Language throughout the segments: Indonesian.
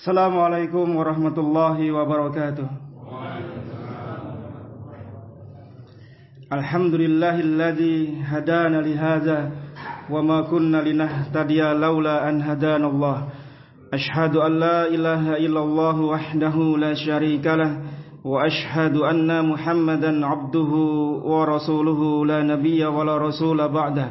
السلام عليكم ورحمة الله وبركاته الحمد لله الذي هدانا لهذا وما كنا لنهتدي لولا أن هدانا الله أشهد أن لا إله إلا الله وحده لا شريك له وأشهد أن محمدا عبده ورسوله لا نبي ولا رسول بعده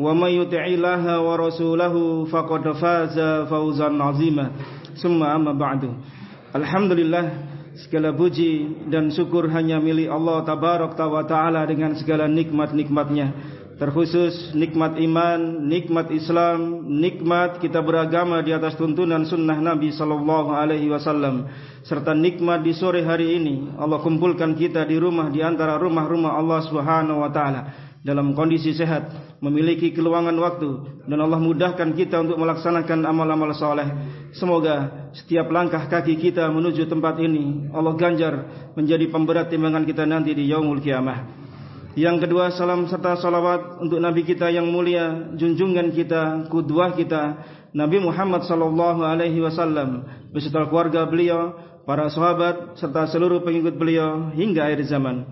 ومن يطع الله ورسوله فقد فاز فوزا عظيما ثم أما بعد Alhamdulillah segala puji dan syukur hanya milik Allah tabarak wa taala dengan segala nikmat-nikmatnya terkhusus nikmat iman, nikmat Islam, nikmat kita beragama di atas tuntunan sunnah Nabi sallallahu alaihi wasallam serta nikmat di sore hari ini Allah kumpulkan kita di rumah di antara rumah-rumah Allah Subhanahu wa taala dalam kondisi sehat, memiliki keluangan waktu dan Allah mudahkan kita untuk melaksanakan amal-amal soleh. Semoga setiap langkah kaki kita menuju tempat ini Allah ganjar menjadi pemberat timbangan kita nanti di yaumul kiamah. Yang kedua salam serta salawat untuk Nabi kita yang mulia, junjungan kita, kudwah kita, Nabi Muhammad sallallahu alaihi wasallam beserta keluarga beliau, para sahabat serta seluruh pengikut beliau hingga akhir zaman.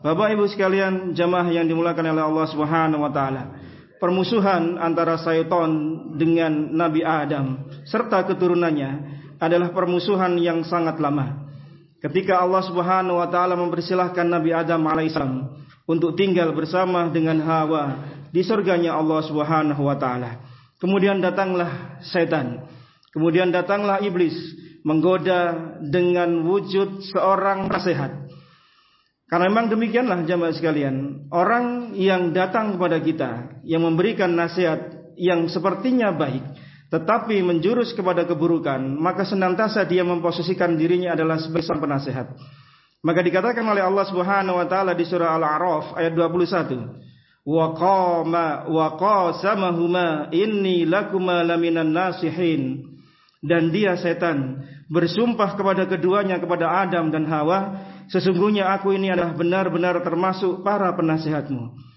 Bapak Ibu sekalian, jamaah yang dimulakan oleh Allah Subhanahu wa taala. Permusuhan antara syaitan dengan Nabi Adam serta keturunannya adalah permusuhan yang sangat lama. Ketika Allah Subhanahu wa taala mempersilahkan Nabi Adam alaihissalam untuk tinggal bersama dengan Hawa di surganya Allah Subhanahu wa taala. Kemudian datanglah setan. Kemudian datanglah iblis menggoda dengan wujud seorang nasihat karena memang demikianlah jamaah sekalian, orang yang datang kepada kita yang memberikan nasihat yang sepertinya baik tetapi menjurus kepada keburukan, maka senantiasa dia memposisikan dirinya adalah sebagai seorang penasehat. Maka dikatakan oleh Allah Subhanahu wa taala di surah Al-A'raf ayat 21, "Wa qama wa qasamahuma inni lakuma laminan nasihin." Dan dia setan bersumpah kepada keduanya kepada Adam dan Hawa Sesungguhnya aku ini adalah benar-benar termasuk para penasihatmu.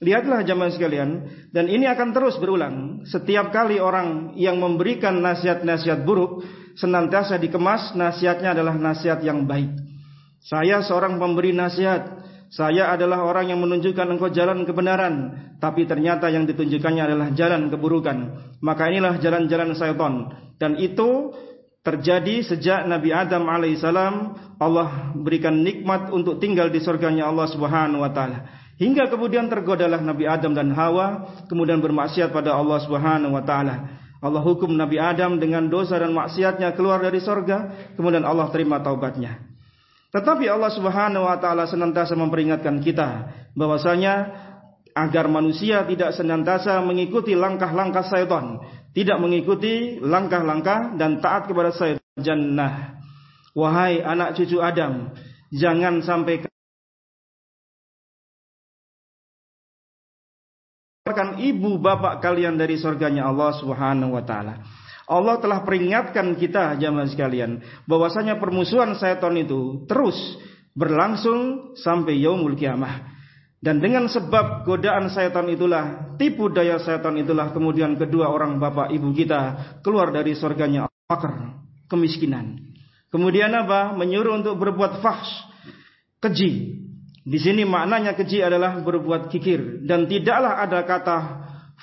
Lihatlah jamaah sekalian, dan ini akan terus berulang. Setiap kali orang yang memberikan nasihat-nasihat buruk, senantiasa dikemas nasihatnya adalah nasihat yang baik. Saya seorang pemberi nasihat, saya adalah orang yang menunjukkan engkau jalan kebenaran, tapi ternyata yang ditunjukkannya adalah jalan keburukan. Maka inilah jalan-jalan syaitan. Dan itu terjadi sejak Nabi Adam alaihissalam Allah berikan nikmat untuk tinggal di surganya Allah Subhanahu wa taala. Hingga kemudian tergodalah Nabi Adam dan Hawa kemudian bermaksiat pada Allah Subhanahu wa taala. Allah hukum Nabi Adam dengan dosa dan maksiatnya keluar dari surga, kemudian Allah terima taubatnya. Tetapi Allah Subhanahu wa taala senantiasa memperingatkan kita bahwasanya agar manusia tidak senantiasa mengikuti langkah-langkah syaitan tidak mengikuti langkah-langkah dan taat kepada saya jannah. Wahai anak cucu Adam, jangan sampai keluarkan ibu bapak kalian dari surganya Allah Subhanahu wa taala. Allah telah peringatkan kita jamaah sekalian bahwasanya permusuhan setan itu terus berlangsung sampai yaumul kiamah. Dan dengan sebab godaan syaitan itulah, tipu daya syaitan itulah kemudian kedua orang bapak ibu kita keluar dari surganya fakir, kemiskinan. Kemudian apa? Menyuruh untuk berbuat fahs, keji. Di sini maknanya keji adalah berbuat kikir dan tidaklah ada kata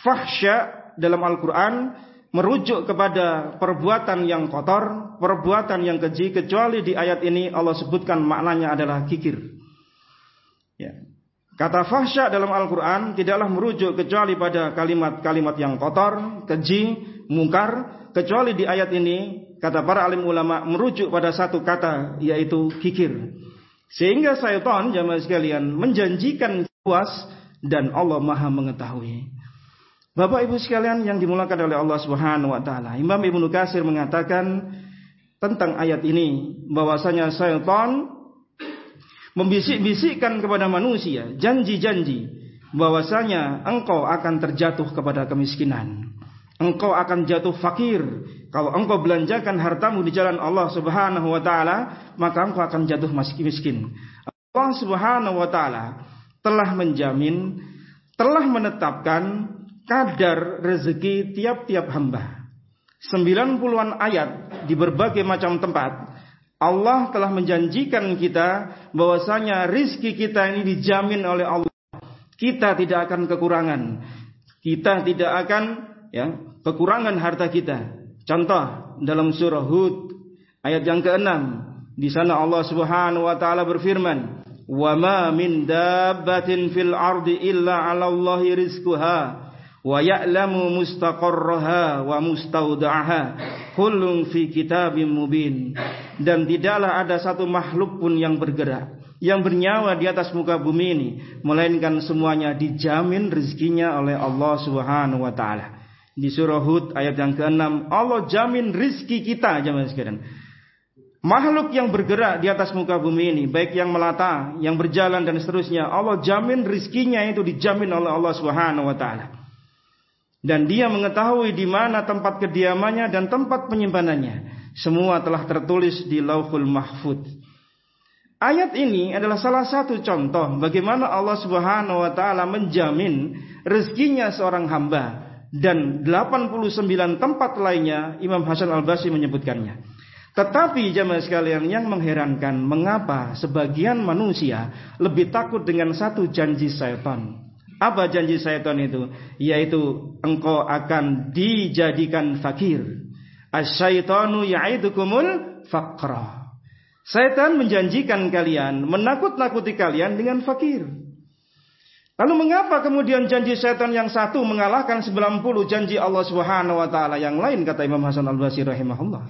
fahsya dalam Al-Qur'an merujuk kepada perbuatan yang kotor, perbuatan yang keji kecuali di ayat ini Allah sebutkan maknanya adalah kikir. Ya. Kata fahsya dalam Al-Quran tidaklah merujuk kecuali pada kalimat-kalimat yang kotor, keji, mungkar. Kecuali di ayat ini, kata para alim ulama, merujuk pada satu kata, yaitu kikir. Sehingga syaitan, jamaah sekalian, menjanjikan puas dan Allah maha mengetahui. Bapak ibu sekalian yang dimulakan oleh Allah subhanahu wa ta'ala. Imam Ibnu Kasir mengatakan tentang ayat ini, bahwasanya syaitan membisik-bisikkan kepada manusia janji-janji bahwasanya engkau akan terjatuh kepada kemiskinan. Engkau akan jatuh fakir. Kalau engkau belanjakan hartamu di jalan Allah Subhanahu wa taala, maka engkau akan jatuh miskin. Allah Subhanahu wa taala telah menjamin, telah menetapkan kadar rezeki tiap-tiap hamba. 90-an ayat di berbagai macam tempat Allah telah menjanjikan kita bahwasanya rizki kita ini dijamin oleh Allah. Kita tidak akan kekurangan. Kita tidak akan ya kekurangan harta kita. Contoh dalam surah Hud ayat yang ke-6 di sana Allah Subhanahu wa taala berfirman, "Wa ma min dabbatin fil ardi illa 'ala Allahi rizquha." Wa ya'lamu mustaqarraha wa mustaudaha kullun fi kitabim mubin. Dan tidaklah ada satu makhluk pun yang bergerak yang bernyawa di atas muka bumi ini melainkan semuanya dijamin rezekinya oleh Allah Subhanahu wa taala. Di surah Hud ayat yang ke-6 Allah jamin rizki kita jemaah sekalian. Makhluk yang bergerak di atas muka bumi ini baik yang melata yang berjalan dan seterusnya Allah jamin rizkinya itu dijamin oleh Allah Subhanahu wa taala dan dia mengetahui di mana tempat kediamannya dan tempat penyimpanannya. Semua telah tertulis di Lauhul Mahfud. Ayat ini adalah salah satu contoh bagaimana Allah Subhanahu wa taala menjamin rezekinya seorang hamba dan 89 tempat lainnya Imam Hasan Al-Basri menyebutkannya. Tetapi jemaah sekalian yang mengherankan mengapa sebagian manusia lebih takut dengan satu janji syaitan apa janji syaitan itu? Yaitu engkau akan dijadikan fakir. Asyaitanu ya'idukumul faqra. Syaitan menjanjikan kalian, menakut-nakuti kalian dengan fakir. Lalu mengapa kemudian janji syaitan yang satu mengalahkan 90 janji Allah Subhanahu wa taala yang lain kata Imam Hasan Al-Basri rahimahullah.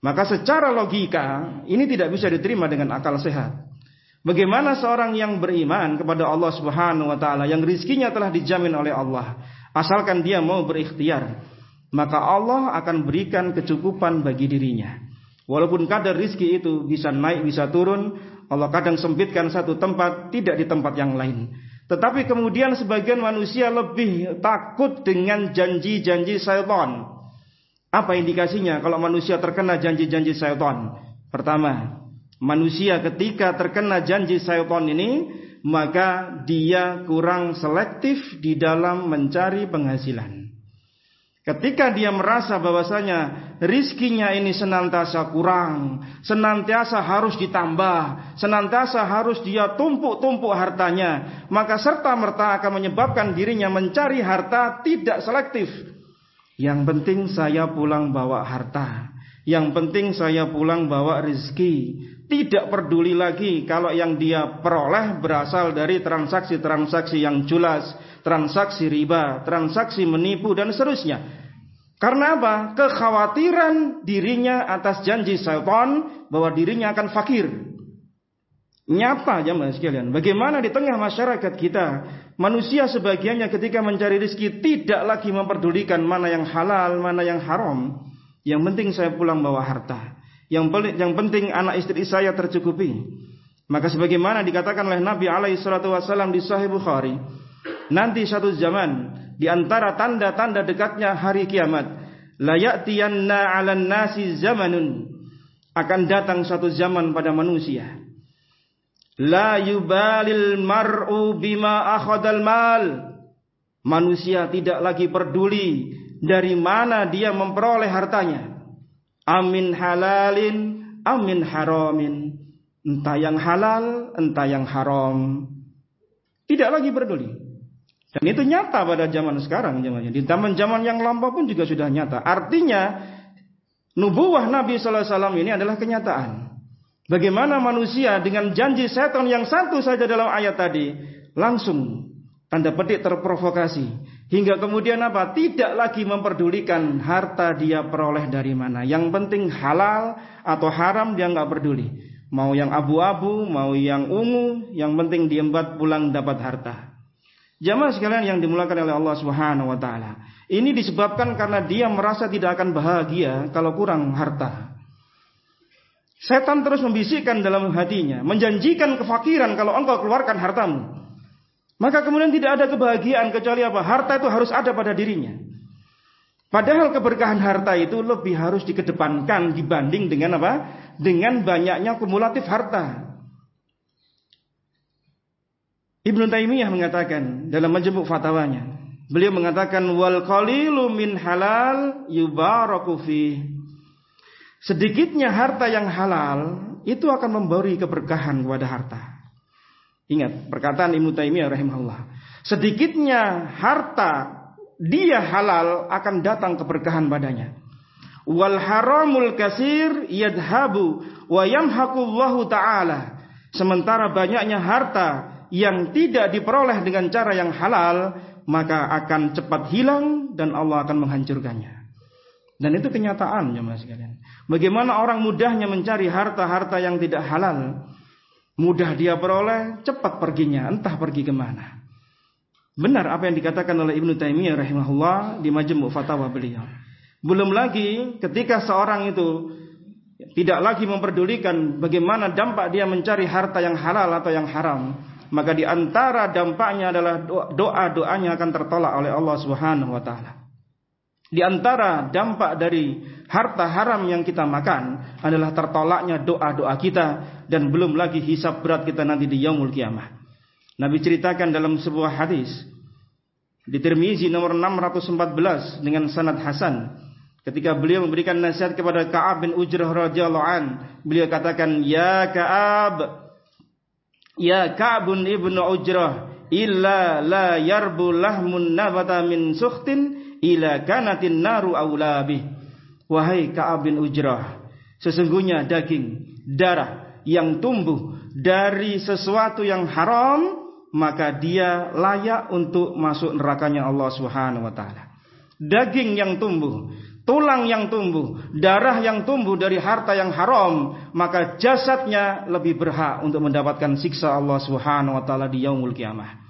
Maka secara logika ini tidak bisa diterima dengan akal sehat. Bagaimana seorang yang beriman kepada Allah Subhanahu wa taala yang rizkinya telah dijamin oleh Allah, asalkan dia mau berikhtiar, maka Allah akan berikan kecukupan bagi dirinya. Walaupun kadar rizki itu bisa naik, bisa turun, Allah kadang sempitkan satu tempat, tidak di tempat yang lain. Tetapi kemudian sebagian manusia lebih takut dengan janji-janji syaitan. Apa indikasinya kalau manusia terkena janji-janji syaitan? Pertama, manusia ketika terkena janji syaitan ini maka dia kurang selektif di dalam mencari penghasilan. Ketika dia merasa bahwasanya rizkinya ini senantiasa kurang, senantiasa harus ditambah, senantiasa harus dia tumpuk-tumpuk hartanya, maka serta merta akan menyebabkan dirinya mencari harta tidak selektif. Yang penting saya pulang bawa harta. Yang penting saya pulang bawa rizki tidak peduli lagi kalau yang dia peroleh berasal dari transaksi-transaksi yang jelas, transaksi riba, transaksi menipu dan seterusnya. Karena apa? Kekhawatiran dirinya atas janji syaitan bahwa dirinya akan fakir. Nyapa jemaah sekalian. Bagaimana di tengah masyarakat kita, manusia sebagiannya ketika mencari rezeki tidak lagi memperdulikan mana yang halal, mana yang haram. Yang penting saya pulang bawa harta. Yang yang penting anak istri saya tercukupi. Maka sebagaimana dikatakan oleh Nabi alaihi salatu wasallam di Sahih Bukhari, nanti satu zaman di antara tanda-tanda dekatnya hari kiamat, la ya'tiyanna 'alan nasi zamanun akan datang satu zaman pada manusia. La yubalil mar'u bima akhadal mal. Manusia tidak lagi peduli dari mana dia memperoleh hartanya amin halalin amin haramin. Entah yang halal entah yang haram. Tidak lagi peduli dan itu nyata pada zaman sekarang zamannya di zaman zaman yang lampau pun juga sudah nyata. Artinya nubuah Nabi Wasallam ini adalah kenyataan. Bagaimana manusia dengan janji setan yang satu saja dalam ayat tadi langsung tanda petik terprovokasi hingga kemudian apa? Tidak lagi memperdulikan harta dia peroleh dari mana. Yang penting halal atau haram dia nggak peduli. Mau yang abu-abu mau yang ungu yang penting diembat pulang dapat harta. Jamaah sekalian yang dimulakan oleh Allah Subhanahu wa taala. Ini disebabkan karena dia merasa tidak akan bahagia kalau kurang harta. Setan terus membisikkan dalam hatinya, menjanjikan kefakiran kalau engkau keluarkan hartamu. Maka kemudian tidak ada kebahagiaan kecuali apa? Harta itu harus ada pada dirinya. Padahal keberkahan harta itu lebih harus dikedepankan dibanding dengan apa? Dengan banyaknya kumulatif harta. Ibnu Taimiyah mengatakan dalam majmuk fatwanya, beliau mengatakan wal qalilu min halal yubaraku fi. Sedikitnya harta yang halal itu akan memberi keberkahan kepada harta. Ingat perkataan Ibnu Taimiyah rahimahullah. Sedikitnya harta dia halal akan datang keberkahan padanya. Wal haramul kasir yadhabu wa yamhaqullahu taala. Sementara banyaknya harta yang tidak diperoleh dengan cara yang halal, maka akan cepat hilang dan Allah akan menghancurkannya. Dan itu kenyataan ya mas sekalian. Bagaimana orang mudahnya mencari harta-harta yang tidak halal. Mudah dia peroleh, cepat perginya, entah pergi ke mana. Benar apa yang dikatakan oleh Ibnu Taimiyah rahimahullah di Majmu' Fatawa beliau. Belum lagi ketika seorang itu tidak lagi memperdulikan bagaimana dampak dia mencari harta yang halal atau yang haram, maka di antara dampaknya adalah doa-doanya akan tertolak oleh Allah Subhanahu wa taala. Di antara dampak dari harta haram yang kita makan adalah tertolaknya doa-doa kita dan belum lagi hisap berat kita nanti di yaumul kiamah. Nabi ceritakan dalam sebuah hadis di Tirmizi nomor 614 dengan sanad hasan ketika beliau memberikan nasihat kepada Ka'ab bin Ujrah radhiyallahu an beliau katakan ya Ka'ab ya Ka'bun ibnu Ujrah illa la yarbu lahmun nabata min sukhtin ila kanatin naru aulabi. Wahai Ka'ab bin Ujrah, sesungguhnya daging, darah yang tumbuh dari sesuatu yang haram, maka dia layak untuk masuk nerakanya Allah Subhanahu wa taala. Daging yang tumbuh, tulang yang tumbuh, darah yang tumbuh dari harta yang haram, maka jasadnya lebih berhak untuk mendapatkan siksa Allah Subhanahu wa taala di yaumul kiamah.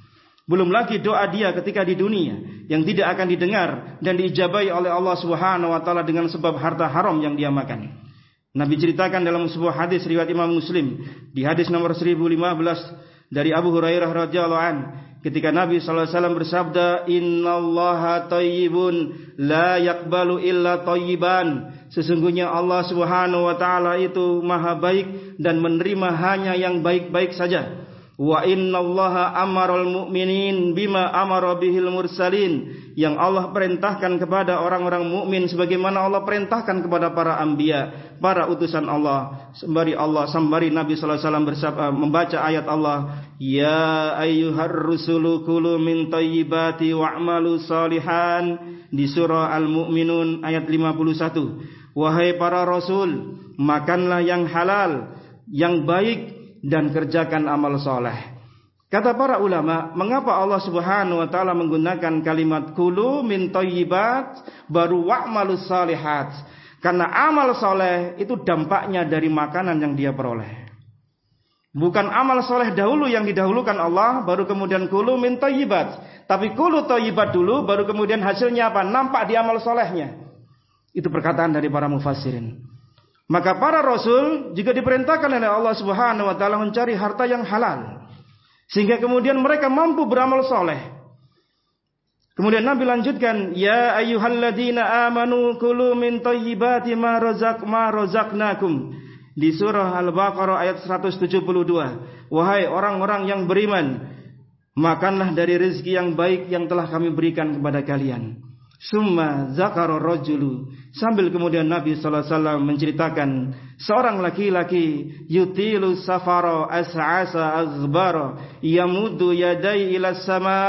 Belum lagi doa dia ketika di dunia yang tidak akan didengar dan diijabai oleh Allah Subhanahu wa taala dengan sebab harta haram yang dia makan. Nabi ceritakan dalam sebuah hadis riwayat Imam Muslim di hadis nomor 1015 dari Abu Hurairah radhiyallahu an ketika Nabi sallallahu alaihi wasallam bersabda innallaha thayyibun la yaqbalu illa thayyiban sesungguhnya Allah Subhanahu wa taala itu maha baik dan menerima hanya yang baik-baik saja Wa inna allaha amaral mu'minin bima amara bihil mursalin. Yang Allah perintahkan kepada orang-orang mukmin sebagaimana Allah perintahkan kepada para anbiya, para utusan Allah. Sembari Allah, sembari Nabi sallallahu alaihi wasallam bersabda membaca ayat Allah, "Ya ayyuhar rusulu kulu min thayyibati wa'malu salihan" di surah Al-Mu'minun ayat 51. Wahai para rasul, makanlah yang halal, yang baik dan kerjakan amal soleh. Kata para ulama, mengapa Allah Subhanahu wa taala menggunakan kalimat kulu min thayyibat baru wa'malus salihat? Karena amal soleh itu dampaknya dari makanan yang dia peroleh. Bukan amal soleh dahulu yang didahulukan Allah, baru kemudian kulu min thayyibat. Tapi kulu thayyibat dulu, baru kemudian hasilnya apa? Nampak di amal solehnya. Itu perkataan dari para mufassirin. Maka para rasul juga diperintahkan oleh Allah Subhanahu wa taala mencari harta yang halal. Sehingga kemudian mereka mampu beramal soleh. Kemudian Nabi lanjutkan, Ya ayyuhalladzina amanu kulu min tayyibati ma razaq ma razaqnakum. Di surah Al-Baqarah ayat 172. Wahai orang-orang yang beriman, makanlah dari rezeki yang baik yang telah kami berikan kepada kalian. Summa zakara rajulu. Sambil kemudian Nabi sallallahu alaihi wasallam menceritakan seorang laki-laki yutilu safara as'asa azbara yamudu yadai ila sama.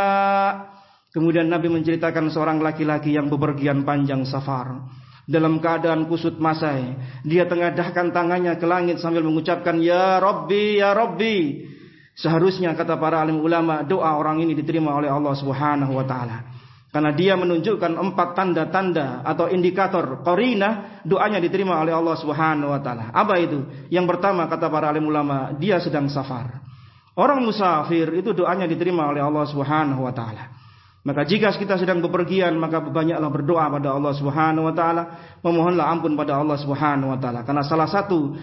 Kemudian Nabi menceritakan seorang laki-laki yang bepergian panjang safar dalam keadaan kusut masai. Dia tengadahkan tangannya ke langit sambil mengucapkan ya Rabbi ya Rabbi. Seharusnya kata para alim ulama doa orang ini diterima oleh Allah Subhanahu wa taala. Karena dia menunjukkan empat tanda-tanda atau indikator korina doanya diterima oleh Allah Subhanahu wa taala. Apa itu? Yang pertama kata para alim ulama, dia sedang safar. Orang musafir itu doanya diterima oleh Allah Subhanahu wa taala. Maka jika kita sedang bepergian maka banyaklah berdoa pada Allah Subhanahu wa taala, memohonlah ampun pada Allah Subhanahu wa taala. Karena salah satu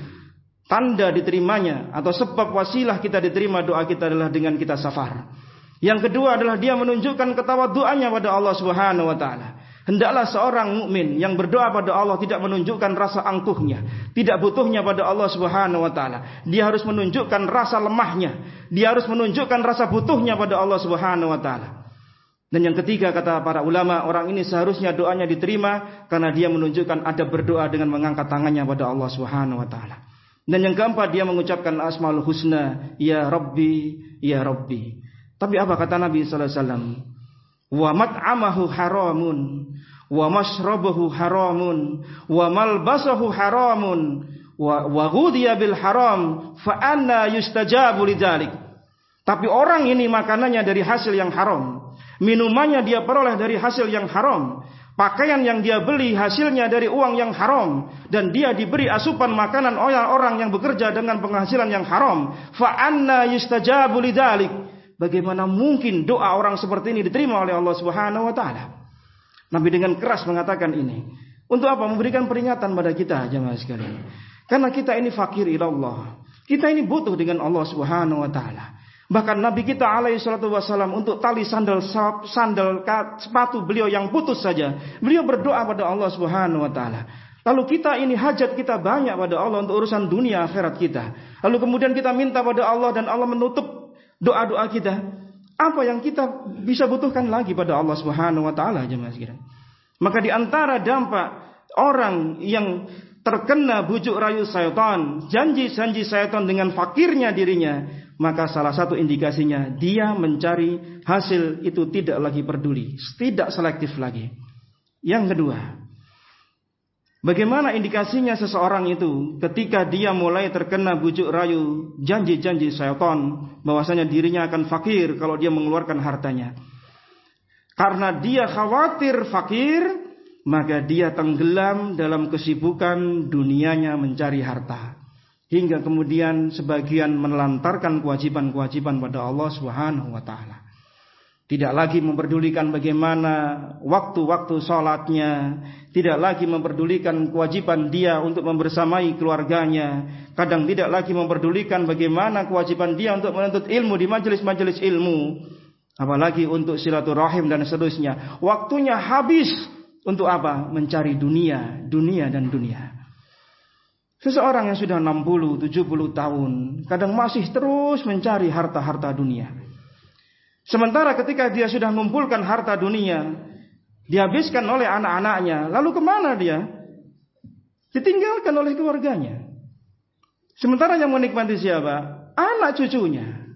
tanda diterimanya atau sebab wasilah kita diterima doa kita adalah dengan kita safar. Yang kedua adalah dia menunjukkan ketawaduannya pada Allah Subhanahu wa taala. Hendaklah seorang mukmin yang berdoa pada Allah tidak menunjukkan rasa angkuhnya, tidak butuhnya pada Allah Subhanahu wa taala. Dia harus menunjukkan rasa lemahnya, dia harus menunjukkan rasa butuhnya pada Allah Subhanahu wa taala. Dan yang ketiga kata para ulama, orang ini seharusnya doanya diterima karena dia menunjukkan ada berdoa dengan mengangkat tangannya pada Allah Subhanahu wa taala. Dan yang keempat dia mengucapkan asmaul husna, ya Rabbi, ya Rabbi. Tapi apa kata Nabi sallallahu alaihi wasallam? Wa haramun, wa mashrabuhu haramun, wa malbasahu haramun, wa, wa bil haram, fa anna yustajabu lidzalik. Tapi orang ini makanannya dari hasil yang haram, minumannya dia peroleh dari hasil yang haram, Pakaian yang dia beli hasilnya dari uang yang haram dan dia diberi asupan makanan oleh orang yang bekerja dengan penghasilan yang haram. Fa anna yustajabu lidzalik. Bagaimana mungkin doa orang seperti ini diterima oleh Allah Subhanahu wa taala? Nabi dengan keras mengatakan ini. Untuk apa? Memberikan peringatan pada kita jemaah sekalian. Karena kita ini fakir ila Allah. Kita ini butuh dengan Allah Subhanahu wa taala. Bahkan Nabi kita alaihi salatu wasallam untuk tali sandal sandal sepatu beliau yang putus saja, beliau berdoa pada Allah Subhanahu wa taala. Lalu kita ini hajat kita banyak pada Allah untuk urusan dunia akhirat kita. Lalu kemudian kita minta pada Allah dan Allah menutup doa-doa kita. Apa yang kita bisa butuhkan lagi pada Allah Subhanahu wa taala jemaah sekalian. Maka di antara dampak orang yang terkena bujuk rayu syaitan, janji-janji syaitan dengan fakirnya dirinya, maka salah satu indikasinya dia mencari hasil itu tidak lagi peduli, tidak selektif lagi. Yang kedua, bagaimana indikasinya seseorang itu ketika dia mulai terkena bujuk rayu janji-janji syaitan bahwasanya dirinya akan fakir kalau dia mengeluarkan hartanya. Karena dia khawatir fakir, maka dia tenggelam dalam kesibukan dunianya mencari harta hingga kemudian sebagian menelantarkan kewajiban-kewajiban pada Allah Subhanahu wa taala. Tidak lagi memperdulikan bagaimana waktu-waktu sholatnya. Tidak lagi memperdulikan kewajiban dia untuk membersamai keluarganya. Kadang tidak lagi memperdulikan bagaimana kewajiban dia untuk menuntut ilmu di majelis-majelis ilmu. Apalagi untuk silaturahim dan seterusnya. Waktunya habis untuk apa? Mencari dunia, dunia dan dunia. Seseorang yang sudah 60, 70 tahun, kadang masih terus mencari harta-harta dunia. Sementara ketika dia sudah mengumpulkan harta dunia, dihabiskan oleh anak-anaknya, lalu ke mana dia? Ditinggalkan oleh keluarganya. Sementara yang menikmati siapa? Anak cucunya.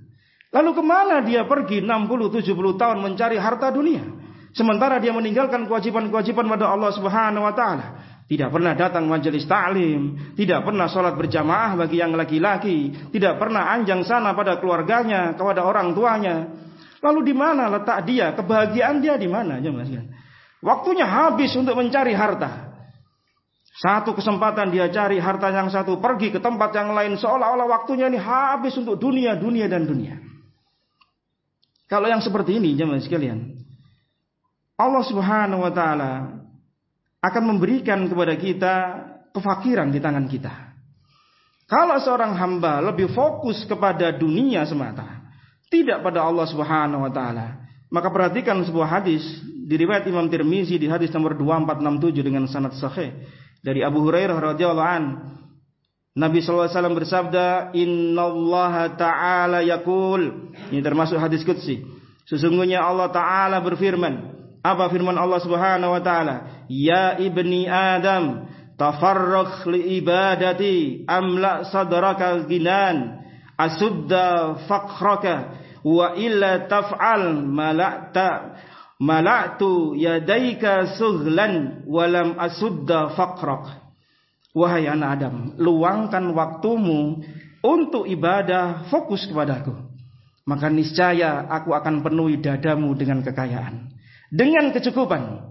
Lalu ke mana dia pergi 60, 70 tahun mencari harta dunia? Sementara dia meninggalkan kewajiban-kewajiban pada Allah Subhanahu wa taala. Tidak pernah datang majelis taklim, tidak pernah sholat berjamaah bagi yang laki-laki, tidak pernah anjang sana pada keluarganya, kepada orang tuanya. Lalu di mana letak dia? Kebahagiaan dia di mana? Waktunya habis untuk mencari harta. Satu kesempatan dia cari harta yang satu, pergi ke tempat yang lain seolah-olah waktunya ini habis untuk dunia, dunia dan dunia. Kalau yang seperti ini jemaah sekalian, Allah Subhanahu wa taala akan memberikan kepada kita kefakiran di tangan kita. Kalau seorang hamba lebih fokus kepada dunia semata, tidak pada Allah Subhanahu wa taala, maka perhatikan sebuah hadis di riwayat Imam Tirmizi di hadis nomor 2467 dengan sanad sahih dari Abu Hurairah radhiyallahu an. Nabi sallallahu alaihi wasallam bersabda, "Innallaha ta'ala yaqul." Ini termasuk hadis qudsi. Sesungguhnya Allah taala berfirman, apa firman Allah Subhanahu wa taala? Ya ibni Adam, tafarraq li ibadati amla sadraka ginan asudda faqraka wa illa taf'al mala'ta mala'tu yadaika sughlan walam asudda faqrak Wahai anak Adam, luangkan waktumu untuk ibadah fokus kepadaku. maka niscaya aku akan penuhi dadamu dengan kekayaan, dengan kecukupan.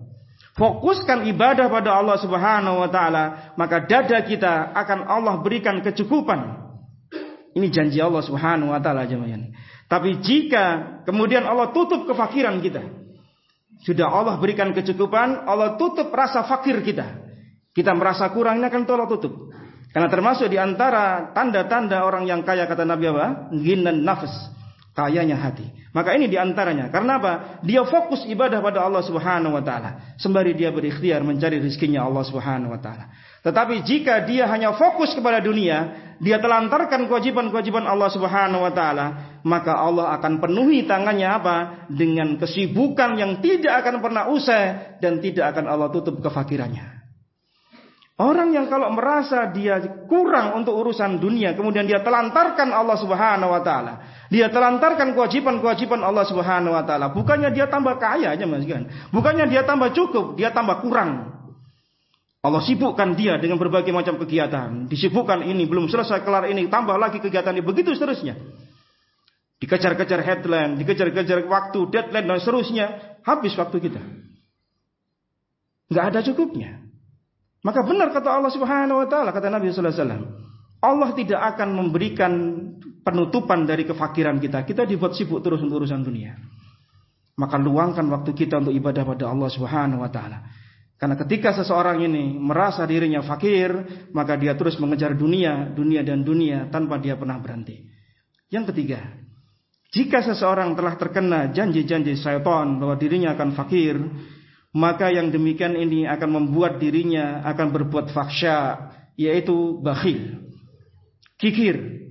Fokuskan ibadah pada Allah Subhanahu wa taala, maka dada kita akan Allah berikan kecukupan. Ini janji Allah Subhanahu wa taala jemaah. Tapi jika kemudian Allah tutup kefakiran kita, sudah Allah berikan kecukupan, Allah tutup rasa fakir kita. Kita merasa kurang ini akan Allah tutup. Karena termasuk di antara tanda-tanda orang yang kaya kata Nabi apa? Ginan nafas. Kayanya hati. Maka ini di antaranya. Karena apa? Dia fokus ibadah pada Allah Subhanahu wa taala sembari dia berikhtiar mencari rezekinya Allah Subhanahu wa taala. Tetapi jika dia hanya fokus kepada dunia, dia telantarkan kewajiban-kewajiban Allah Subhanahu wa taala, maka Allah akan penuhi tangannya apa? Dengan kesibukan yang tidak akan pernah usai dan tidak akan Allah tutup kefakirannya. Orang yang kalau merasa dia kurang untuk urusan dunia, kemudian dia telantarkan Allah Subhanahu wa taala. Dia telantarkan kewajiban-kewajiban Allah Subhanahu wa taala. Bukannya dia tambah kaya aja Mas kan. Bukannya dia tambah cukup, dia tambah kurang. Allah sibukkan dia dengan berbagai macam kegiatan. Disibukkan ini, belum selesai kelar ini, tambah lagi kegiatan ini, begitu seterusnya. Dikejar-kejar headline, dikejar-kejar waktu, deadline, dan seterusnya. Habis waktu kita. Nggak ada cukupnya. Maka benar kata Allah Subhanahu wa taala, kata Nabi sallallahu alaihi wasallam, Allah tidak akan memberikan penutupan dari kefakiran kita. Kita dibuat sibuk terus untuk urusan dunia. Maka luangkan waktu kita untuk ibadah pada Allah Subhanahu wa taala. Karena ketika seseorang ini merasa dirinya fakir, maka dia terus mengejar dunia, dunia dan dunia tanpa dia pernah berhenti. Yang ketiga, jika seseorang telah terkena janji-janji syaitan bahwa dirinya akan fakir, maka yang demikian ini akan membuat dirinya akan berbuat faksha, yaitu bakhil, kikir.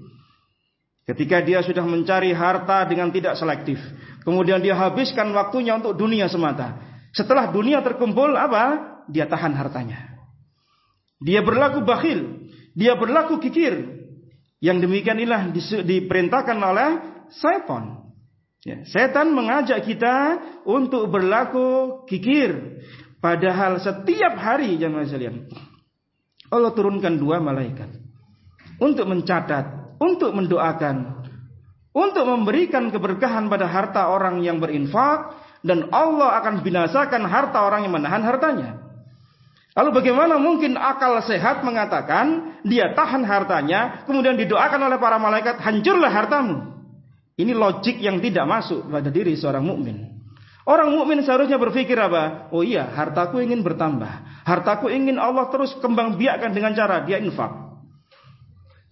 Ketika dia sudah mencari harta dengan tidak selektif, kemudian dia habiskan waktunya untuk dunia semata, setelah dunia terkumpul apa? Dia tahan hartanya. Dia berlaku bakhil, dia berlaku kikir. Yang demikian inilah diperintahkan oleh setan. Ya, setan mengajak kita untuk berlaku kikir. Padahal setiap hari jemaah sekalian Allah turunkan dua malaikat untuk mencatat, untuk mendoakan, untuk memberikan keberkahan pada harta orang yang berinfak dan Allah akan binasakan harta orang yang menahan hartanya. Lalu bagaimana mungkin akal sehat mengatakan dia tahan hartanya, kemudian didoakan oleh para malaikat, hancurlah hartamu. Ini logik yang tidak masuk pada diri seorang mukmin. Orang mukmin seharusnya berpikir apa? Oh iya, hartaku ingin bertambah. Hartaku ingin Allah terus kembang biakkan dengan cara dia infak.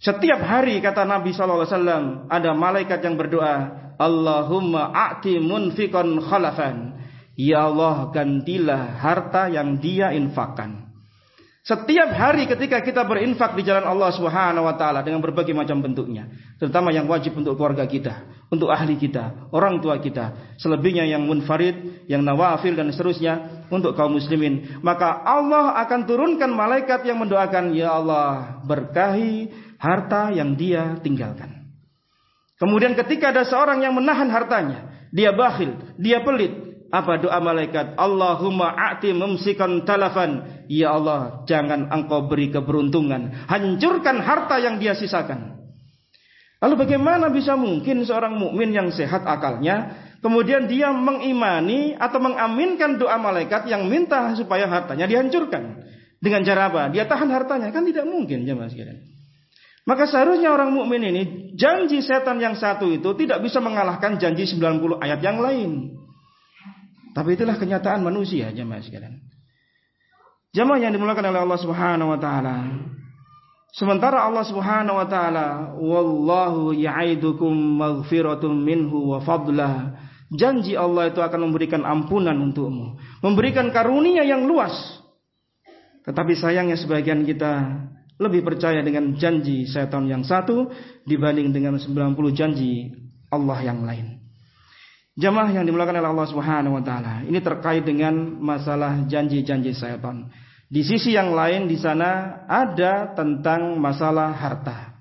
Setiap hari kata Nabi SAW ada malaikat yang berdoa, Allahumma a'ti munfikon khalafan. Ya Allah gantilah harta yang dia infakkan. Setiap hari ketika kita berinfak di jalan Allah Subhanahu wa taala dengan berbagai macam bentuknya, terutama yang wajib untuk keluarga kita, untuk ahli kita, orang tua kita, selebihnya yang munfarid, yang nawafil dan seterusnya untuk kaum muslimin, maka Allah akan turunkan malaikat yang mendoakan, ya Allah, berkahi harta yang dia tinggalkan. Kemudian ketika ada seorang yang menahan hartanya, dia bakhil, dia pelit. Apa doa malaikat? Allahumma a'ti mumsikan talafan. Ya Allah, jangan engkau beri keberuntungan. Hancurkan harta yang dia sisakan. Lalu bagaimana bisa mungkin seorang mukmin yang sehat akalnya kemudian dia mengimani atau mengaminkan doa malaikat yang minta supaya hartanya dihancurkan? Dengan cara apa? Dia tahan hartanya kan tidak mungkin jemaah sekalian. Maka seharusnya orang mukmin ini janji setan yang satu itu tidak bisa mengalahkan janji 90 ayat yang lain. Tapi itulah kenyataan manusia jemaah sekalian. Jemaah yang dimulakan oleh Allah Subhanahu wa taala. Sementara Allah Subhanahu wa taala wallahu ya'idukum maghfiratum minhu wa fadlah. Janji Allah itu akan memberikan ampunan untukmu, memberikan karunia yang luas. Tetapi sayangnya sebagian kita lebih percaya dengan janji setan yang satu dibanding dengan 90 janji Allah yang lain. Jamaah yang dimulakan oleh Allah Subhanahu wa taala. Ini terkait dengan masalah janji-janji setan. Di sisi yang lain di sana ada tentang masalah harta.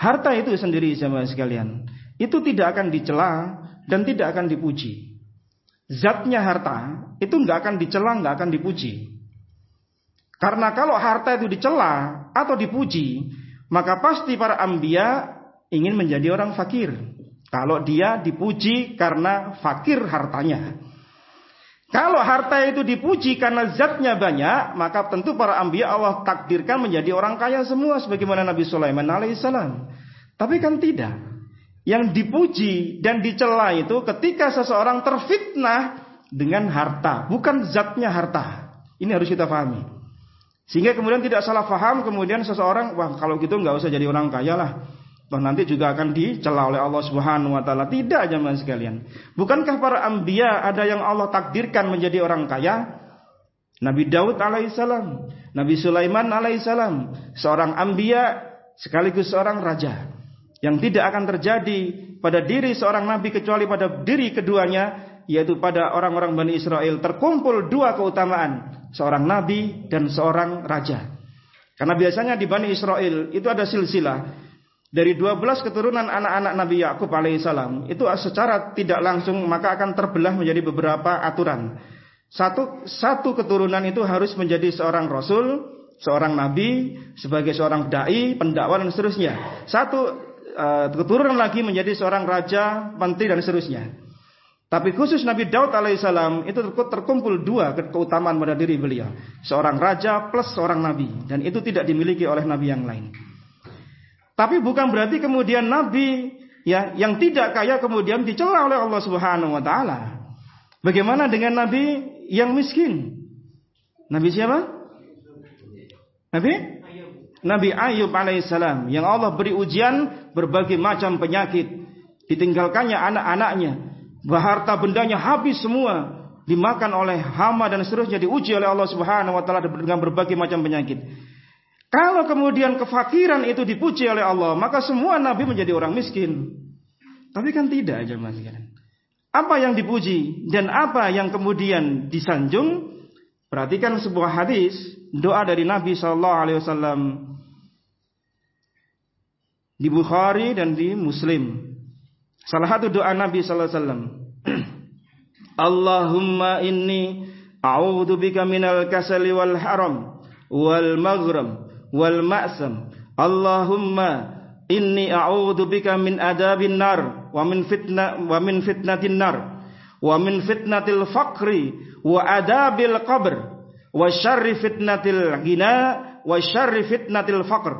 Harta itu sendiri jamaah sekalian, itu tidak akan dicela dan tidak akan dipuji. Zatnya harta itu nggak akan dicela, nggak akan dipuji. Karena kalau harta itu dicela atau dipuji, maka pasti para ambia ingin menjadi orang fakir. Kalau dia dipuji karena fakir hartanya. Kalau harta itu dipuji karena zatnya banyak, maka tentu para ambiya Allah takdirkan menjadi orang kaya semua sebagaimana Nabi Sulaiman alaihissalam. Tapi kan tidak. Yang dipuji dan dicela itu ketika seseorang terfitnah dengan harta, bukan zatnya harta. Ini harus kita pahami. Sehingga kemudian tidak salah faham, kemudian seseorang, wah kalau gitu nggak usah jadi orang kaya lah. Toh nanti juga akan dicela oleh Allah Subhanahu wa taala. Tidak zaman sekalian. Bukankah para anbiya ada yang Allah takdirkan menjadi orang kaya? Nabi Daud alaihissalam, Nabi Sulaiman alaihissalam, seorang anbiya sekaligus seorang raja. Yang tidak akan terjadi pada diri seorang nabi kecuali pada diri keduanya yaitu pada orang-orang Bani Israel terkumpul dua keutamaan, seorang nabi dan seorang raja. Karena biasanya di Bani Israel itu ada silsilah dari 12 keturunan anak-anak Nabi Yakub alaihissalam itu secara tidak langsung maka akan terbelah menjadi beberapa aturan. Satu satu keturunan itu harus menjadi seorang rasul, seorang nabi, sebagai seorang dai, pendakwa dan seterusnya. Satu uh, keturunan lagi menjadi seorang raja, menteri dan seterusnya. Tapi khusus Nabi Daud alaihissalam itu terkumpul dua keutamaan pada diri beliau. Seorang raja plus seorang nabi. Dan itu tidak dimiliki oleh nabi yang lain. Tapi bukan berarti kemudian Nabi ya yang tidak kaya kemudian dicela oleh Allah Subhanahu wa taala. Bagaimana dengan Nabi yang miskin? Nabi siapa? Nabi? Nabi Ayub alaihissalam yang Allah beri ujian berbagai macam penyakit, ditinggalkannya anak-anaknya, harta bendanya habis semua, dimakan oleh hama dan seterusnya diuji oleh Allah Subhanahu wa taala dengan berbagai macam penyakit. Kalau kemudian kefakiran itu dipuji oleh Allah, maka semua nabi menjadi orang miskin. Tapi kan tidak, jemaah sekalian. Apa yang dipuji dan apa yang kemudian disanjung? Perhatikan sebuah hadis doa dari Nabi Shallallahu Alaihi Wasallam di Bukhari dan di Muslim. Salah satu doa Nabi Sallallahu Alaihi Wasallam. Allahumma inni a'udzubika minal kasali wal haram wal maghram wal ma'sam. Allahumma inni a'udzu bika min adabin nar wa min fitna wa min fitnatin nar wa min fitnatil faqri wa adabil qabr wa syarri fitnatil ghina wa syarri fitnatil faqr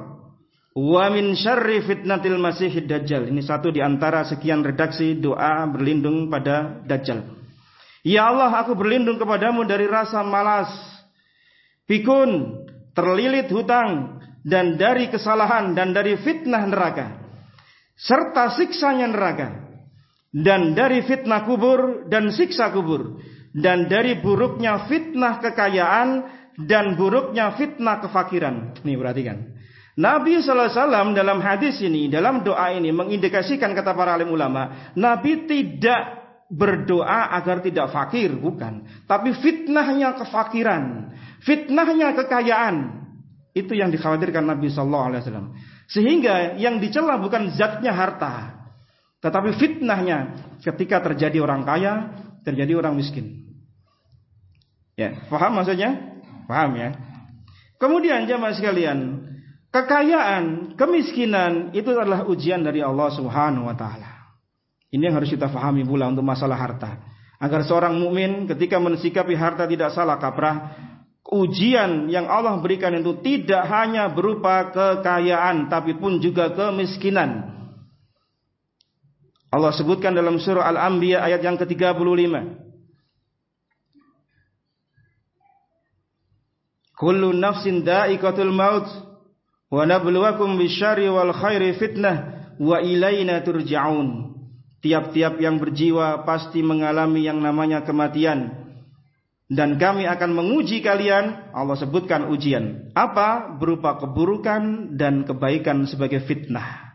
wa min syarri fitnatil masihid dajjal ini satu di antara sekian redaksi doa berlindung pada dajjal Ya Allah aku berlindung kepadamu dari rasa malas pikun terlilit hutang dan dari kesalahan dan dari fitnah neraka serta siksanya neraka dan dari fitnah kubur dan siksa kubur dan dari buruknya fitnah kekayaan dan buruknya fitnah kefakiran. Nih perhatikan. Nabi SAW dalam hadis ini, dalam doa ini mengindikasikan kata para alim ulama, Nabi tidak berdoa agar tidak fakir, bukan. Tapi fitnahnya kefakiran, fitnahnya kekayaan. Itu yang dikhawatirkan Nabi Sallallahu Alaihi Wasallam. Sehingga yang dicela bukan zatnya harta, tetapi fitnahnya ketika terjadi orang kaya, terjadi orang miskin. Ya, paham maksudnya? Paham ya? Kemudian jamaah sekalian, kekayaan, kemiskinan itu adalah ujian dari Allah Subhanahu wa taala. Ini yang harus kita pahami pula untuk masalah harta. Agar seorang mukmin ketika mensikapi harta tidak salah kaprah, ujian yang Allah berikan itu tidak hanya berupa kekayaan tapi pun juga kemiskinan. Allah sebutkan dalam surah Al-Anbiya ayat yang ke-35. Kullu nafsin da'iqatul maut wa nabluwakum bisyarri wal khairi fitnah wa ilaina turja'un. Tiap-tiap yang berjiwa pasti mengalami yang namanya kematian dan kami akan menguji kalian. Allah sebutkan ujian. Apa? Berupa keburukan dan kebaikan sebagai fitnah.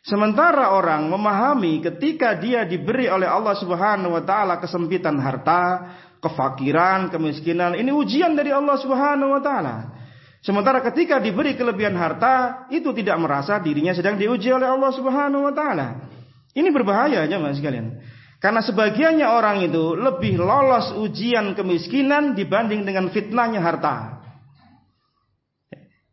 Sementara orang memahami ketika dia diberi oleh Allah Subhanahu wa taala kesempitan harta, kefakiran, kemiskinan, ini ujian dari Allah Subhanahu wa taala. Sementara ketika diberi kelebihan harta, itu tidak merasa dirinya sedang diuji oleh Allah Subhanahu wa taala. Ini berbahaya ya Mas sekalian. Karena sebagiannya orang itu lebih lolos ujian kemiskinan dibanding dengan fitnahnya harta.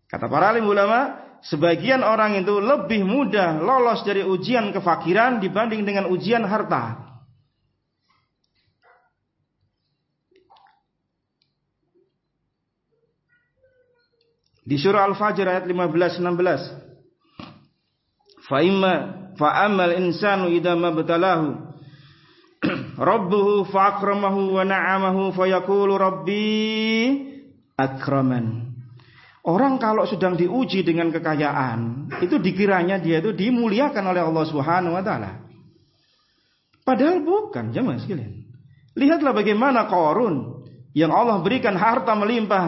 Kata para alim ulama, sebagian orang itu lebih mudah lolos dari ujian kefakiran dibanding dengan ujian harta. Di surah Al-Fajr ayat 15 16. Fa imma fa amal insanu idza mabtalahu rabbuhu fa akramahu wa na'amahu fa yaqulu rabbi akraman. Orang kalau sedang diuji dengan kekayaan, itu dikiranya dia itu dimuliakan oleh Allah Subhanahu wa taala. Padahal bukan, jemaah sekalian. Lihatlah bagaimana Qarun yang Allah berikan harta melimpah,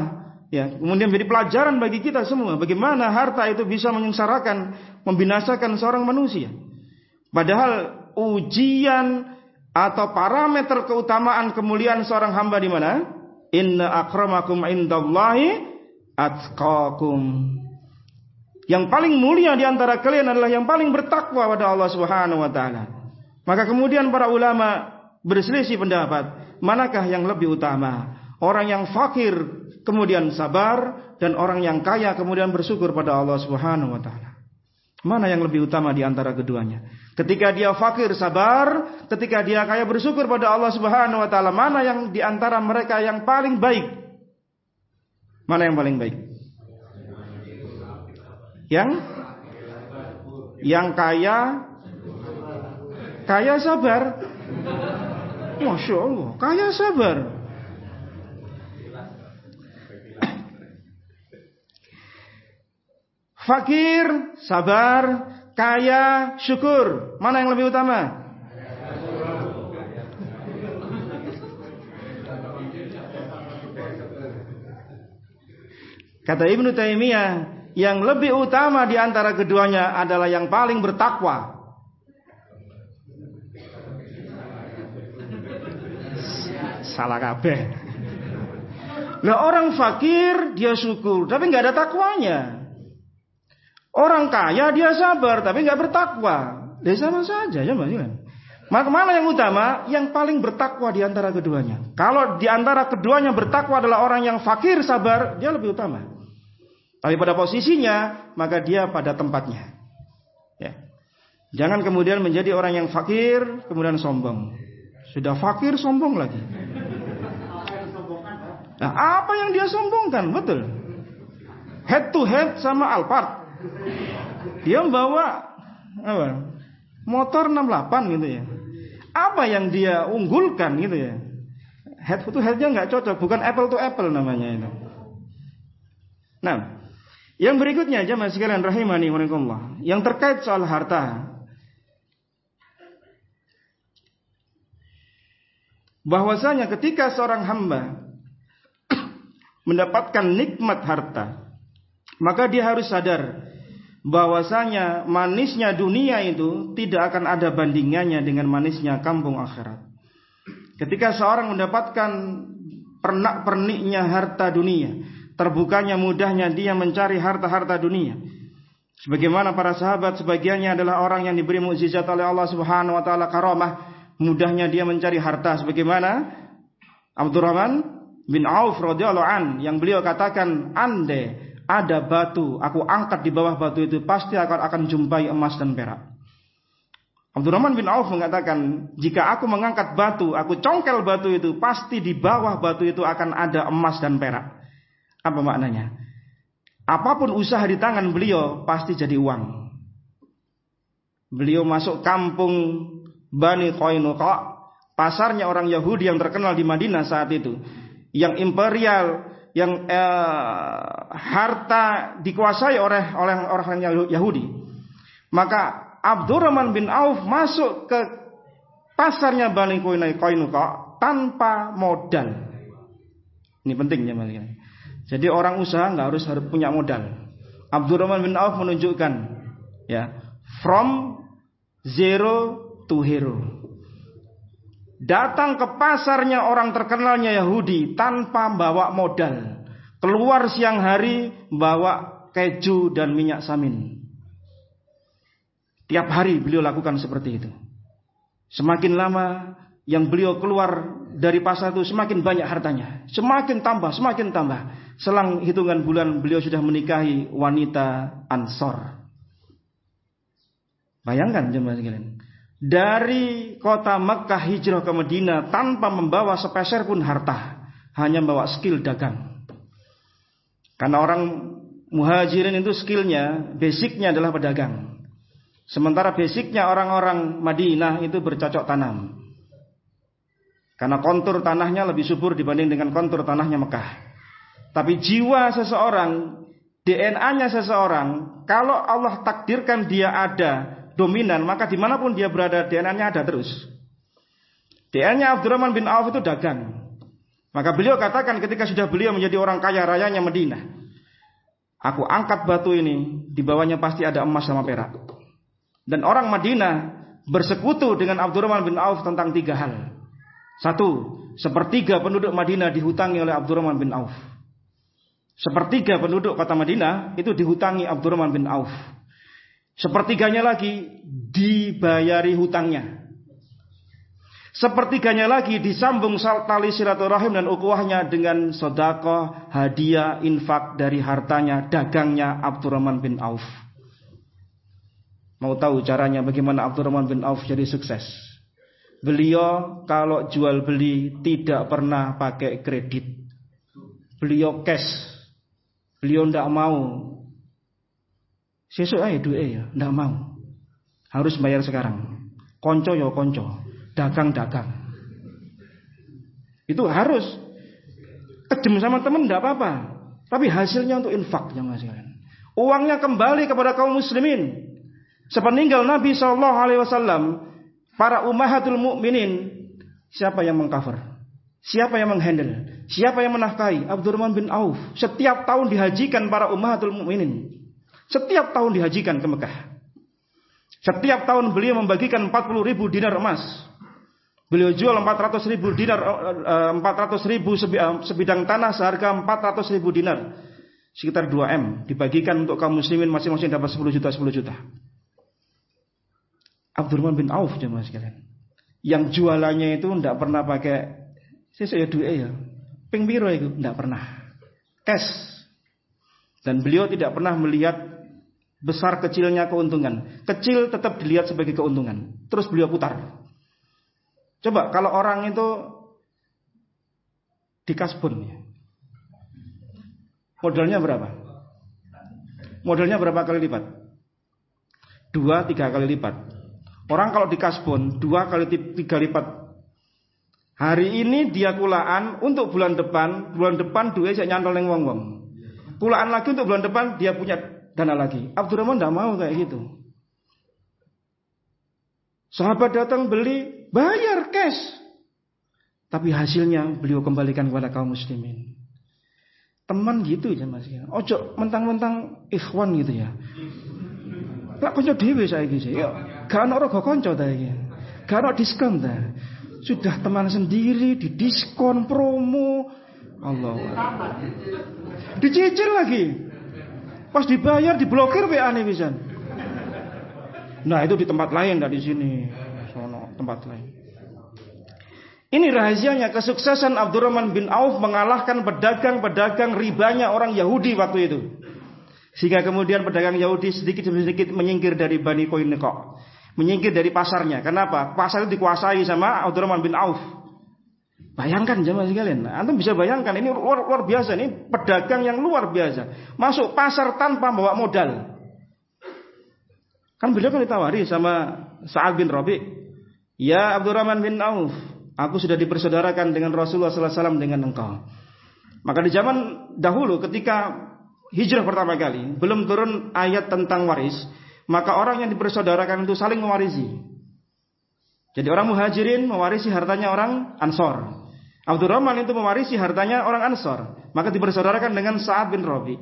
ya, kemudian menjadi pelajaran bagi kita semua bagaimana harta itu bisa menyengsarakan, membinasakan seorang manusia. Padahal ujian atau parameter keutamaan kemuliaan seorang hamba di mana? Inna akramakum indallahi atqakum. Yang paling mulia di antara kalian adalah yang paling bertakwa pada Allah Subhanahu wa taala. Maka kemudian para ulama berselisih pendapat, manakah yang lebih utama? Orang yang fakir kemudian sabar dan orang yang kaya kemudian bersyukur pada Allah Subhanahu wa taala. Mana yang lebih utama di antara keduanya? Ketika dia fakir sabar, ketika dia kaya bersyukur pada Allah Subhanahu wa taala, mana yang di antara mereka yang paling baik? Mana yang paling baik? Yang yang kaya kaya sabar. Masya Allah, kaya sabar. Fakir, sabar, kaya, syukur. Mana yang lebih utama? Kata Ibnu Taimiyah, yang lebih utama di antara keduanya adalah yang paling bertakwa. Salah kabeh. Nah orang fakir dia syukur, tapi nggak ada takwanya. Orang kaya dia sabar, tapi nggak bertakwa. Dia sama saja ya mas Maka mana yang utama? Yang paling bertakwa di antara keduanya. Kalau di antara keduanya bertakwa adalah orang yang fakir sabar, dia lebih utama. Tapi pada posisinya, maka dia pada tempatnya. Ya. Jangan kemudian menjadi orang yang fakir, kemudian sombong. Sudah fakir, sombong lagi. Nah, apa yang dia sombongkan? Betul. Head to head sama Alphard. Dia membawa apa? Motor 68 gitu ya. Apa yang dia unggulkan gitu ya? Head to headnya nggak cocok, bukan apple to apple namanya itu. Nah, yang berikutnya jemaah sekalian rahimani wa yang terkait soal harta. Bahwasanya ketika seorang hamba mendapatkan nikmat harta, maka dia harus sadar bahwasanya manisnya dunia itu tidak akan ada bandingannya dengan manisnya kampung akhirat. Ketika seorang mendapatkan pernak-perniknya harta dunia, terbukanya mudahnya dia mencari harta-harta dunia. Sebagaimana para sahabat sebagiannya adalah orang yang diberi mukjizat oleh Allah Subhanahu wa taala karamah, mudahnya dia mencari harta sebagaimana Abdurrahman bin Auf radhiyallahu an yang beliau katakan ande ada batu aku angkat di bawah batu itu pasti akan akan jumpai emas dan perak. Abdurrahman bin Auf mengatakan, jika aku mengangkat batu, aku congkel batu itu, pasti di bawah batu itu akan ada emas dan perak. Apa maknanya? Apa pun usaha di tangan beliau pasti jadi uang. Beliau masuk kampung Bani Qainuqa, pasarnya orang Yahudi yang terkenal di Madinah saat itu, yang imperial, yang eh, harta dikuasai oleh oleh orang Yahudi. Maka Abdurrahman bin Auf masuk ke pasarnya Bani Qainuqa tanpa modal. Ini pentingnya ya, jadi orang usaha nggak harus harus punya modal. Abdurrahman bin Auf menunjukkan ya from zero to hero. Datang ke pasarnya orang terkenalnya Yahudi tanpa bawa modal. Keluar siang hari bawa keju dan minyak samin. Tiap hari beliau lakukan seperti itu. Semakin lama yang beliau keluar dari pasar itu semakin banyak hartanya. Semakin tambah, semakin tambah. Selang hitungan bulan beliau sudah menikahi wanita Ansor. Bayangkan jemaah sekalian. Dari kota Mekah hijrah ke Madinah tanpa membawa sepeser pun harta. Hanya membawa skill dagang. Karena orang muhajirin itu skillnya, basicnya adalah pedagang. Sementara basicnya orang-orang Madinah itu bercocok tanam. Karena kontur tanahnya lebih subur dibanding dengan kontur tanahnya Mekah. Tapi jiwa seseorang, DNA-nya seseorang, kalau Allah takdirkan dia ada dominan, maka di mana pun dia berada, DNA-nya ada terus. DNA-nya Abdurrahman bin Auf itu dagang. Maka beliau katakan ketika sudah beliau menjadi orang kaya rayanya Madinah. Aku angkat batu ini, di bawahnya pasti ada emas sama perak. Dan orang Madinah bersekutu dengan Abdurrahman bin Auf tentang tiga hal. Satu, sepertiga penduduk Madinah dihutangi oleh Abdurrahman bin Auf. Sepertiga penduduk kota Madinah itu dihutangi Abdurrahman bin Auf. Sepertiganya lagi dibayari hutangnya. Sepertiganya lagi disambung tali silaturahim dan ukuahnya dengan sodako, hadiah, infak dari hartanya, dagangnya Abdurrahman bin Auf. Mau tahu caranya bagaimana Abdurrahman bin Auf jadi sukses? Beliau kalau jual beli tidak pernah pakai kredit. Beliau cash Beliau tidak mau. Sesuk aja duit ya, tidak mau. Harus bayar sekarang. Konco ya konco, dagang-dagang. Itu harus. Kejem sama teman tidak apa-apa. Tapi hasilnya untuk infak yang sekalian. Uangnya kembali kepada kaum muslimin. Sepeninggal Nabi Shallallahu Alaihi Wasallam, para ummahatul mukminin, siapa yang mengcover? Siapa yang menghandle? Siapa yang menafkahi? Abdurrahman bin Auf. Setiap tahun dihajikan para ummahatul mukminin. Setiap tahun dihajikan ke Mekah. Setiap tahun beliau membagikan 40 ribu dinar emas. Beliau jual 400 ribu dinar, 400 eh, ribu eh, sebidang tanah seharga 400 ribu dinar. Sekitar 2 M. Dibagikan untuk kaum muslimin masing-masing dapat 10 juta, 10 juta. Abdurrahman bin Auf jemaah sekalian. Yang jualannya itu tidak pernah pakai sesuai duit ya. Ping piro itu? Tidak pernah. Cash. Dan beliau tidak pernah melihat besar kecilnya keuntungan. Kecil tetap dilihat sebagai keuntungan. Terus beliau putar. Coba kalau orang itu di kasbon ya. Modalnya berapa? Modalnya berapa kali lipat? Dua, tiga kali lipat. Orang kalau di kasbon dua kali tiga lipat Hari ini dia kulaan untuk bulan depan, bulan depan duit saya nyantol yang wong-wong. Kulaan lagi untuk bulan depan dia punya dana lagi. Abdurrahman tidak mau kayak gitu. Sahabat datang beli, bayar cash. Tapi hasilnya beliau kembalikan kepada kaum muslimin. Teman gitu ya mas. Ojo mentang-mentang ikhwan gitu ya. Lah konco dhewe saiki sih. Ya, gak rego kanca ta iki. Gak ono diskon ta. Sudah teman sendiri, di diskon, promo. Allah. Dicicil lagi. Pas dibayar diblokir WA nih bisa. Nah itu di tempat lain, di sini. Sono tempat lain. Ini rahasianya kesuksesan Abdurrahman bin Auf mengalahkan pedagang-pedagang ribanya orang Yahudi waktu itu. Sehingga kemudian pedagang Yahudi sedikit demi sedikit menyingkir dari Bani Koineko menyingkir dari pasarnya. Kenapa? Pasar itu dikuasai sama Abdurrahman bin Auf. Bayangkan jemaah sekalian, antum bisa bayangkan ini luar, luar biasa ini pedagang yang luar biasa. Masuk pasar tanpa bawa modal. Kan beliau kan ditawari sama Sa'ad bin Rabi. Ya Abdurrahman bin Auf, aku sudah dipersaudarakan dengan Rasulullah SAW dengan engkau. Maka di zaman dahulu ketika hijrah pertama kali, belum turun ayat tentang waris, maka orang yang dipersaudarakan itu saling mewarisi. Jadi orang muhajirin mewarisi hartanya orang ansor. Abdurrahman itu mewarisi hartanya orang ansor. Maka dipersaudarakan dengan Sa'ad bin Rabi.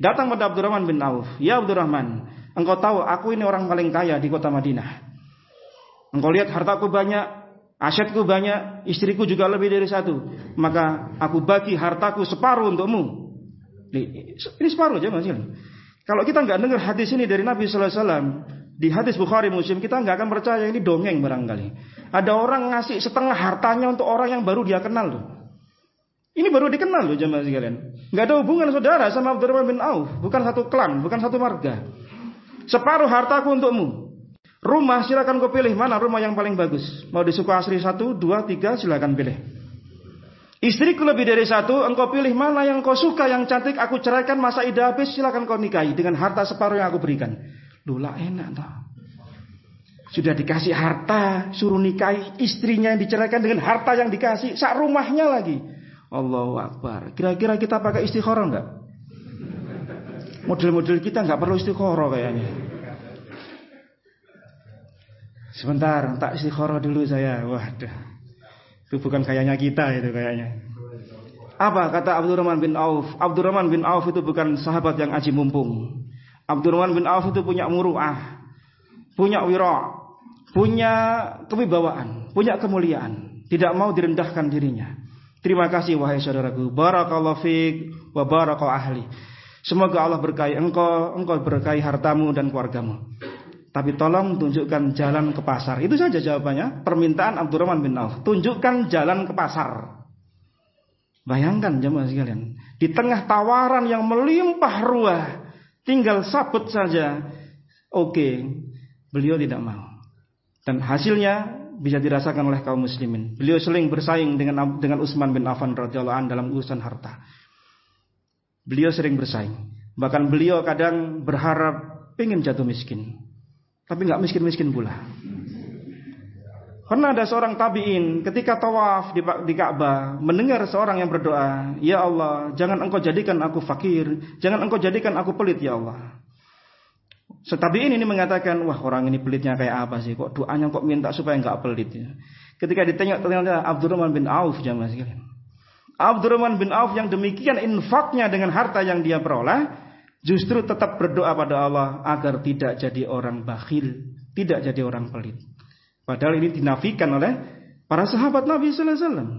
Datang pada Abdurrahman bin Auf. Ya Abdurrahman, engkau tahu aku ini orang paling kaya di kota Madinah. Engkau lihat hartaku banyak, asetku banyak, istriku juga lebih dari satu. Maka aku bagi hartaku separuh untukmu. Ini separuh aja masih. Kalau kita nggak dengar hadis ini dari Nabi Sallallahu Alaihi Wasallam di hadis Bukhari Muslim kita nggak akan percaya ini dongeng barangkali. Ada orang ngasih setengah hartanya untuk orang yang baru dia kenal loh. Ini baru dikenal loh jemaah sekalian. Nggak ada hubungan saudara sama Abdurrahman bin Auf, bukan satu klan, bukan satu marga. Separuh hartaku untukmu. Rumah silakan kau pilih mana rumah yang paling bagus. Mau di suku asri satu, dua, tiga silakan pilih. Istriku lebih dari satu, engkau pilih mana yang kau suka, yang cantik, aku ceraikan masa idah habis, silakan kau nikahi dengan harta separuh yang aku berikan. Lula enak tau. Sudah dikasih harta, suruh nikahi istrinya yang diceraikan dengan harta yang dikasih, sak rumahnya lagi. Allahu Akbar. Kira-kira kita pakai istikharah enggak? Model-model kita enggak perlu istikharah kayaknya. Sebentar, tak istikharah dulu saya. Waduh. Itu bukan kayaknya kita itu kayaknya. Apa kata Abdurrahman bin Auf? Abdurrahman bin Auf itu bukan sahabat yang aji mumpung. Abdurrahman bin Auf itu punya muruah, punya wira, punya kewibawaan, punya kemuliaan, tidak mau direndahkan dirinya. Terima kasih wahai saudaraku. Barakallahu fiik wa barakallahu ahli. Semoga Allah berkahi engkau, engkau berkahi hartamu dan keluargamu. Tapi tolong tunjukkan jalan ke pasar. Itu saja jawabannya. Permintaan Abdurrahman bin Auf. Tunjukkan jalan ke pasar. Bayangkan jemaah sekalian. Di tengah tawaran yang melimpah ruah. Tinggal sabut saja. Oke. Beliau tidak mau. Dan hasilnya bisa dirasakan oleh kaum muslimin. Beliau sering bersaing dengan dengan Utsman bin Affan radhiyallahu an dalam urusan harta. Beliau sering bersaing. Bahkan beliau kadang berharap ingin jatuh miskin. Tapi nggak miskin-miskin pula. Karena ada seorang tabiin ketika tawaf di, di Ka'bah mendengar seorang yang berdoa, "Ya Allah, jangan Engkau jadikan aku fakir, jangan Engkau jadikan aku pelit ya Allah." Setabiin ini mengatakan, "Wah, orang ini pelitnya kayak apa sih? Kok doanya kok minta supaya nggak pelit ya?" Ketika ditengok ternyata Abdurrahman bin Auf jamaah sekalian. Abdurrahman bin Auf yang demikian infaknya dengan harta yang dia peroleh, Justru tetap berdoa pada Allah agar tidak jadi orang bakhil, tidak jadi orang pelit. Padahal ini dinafikan oleh para sahabat Nabi sallallahu alaihi wasallam.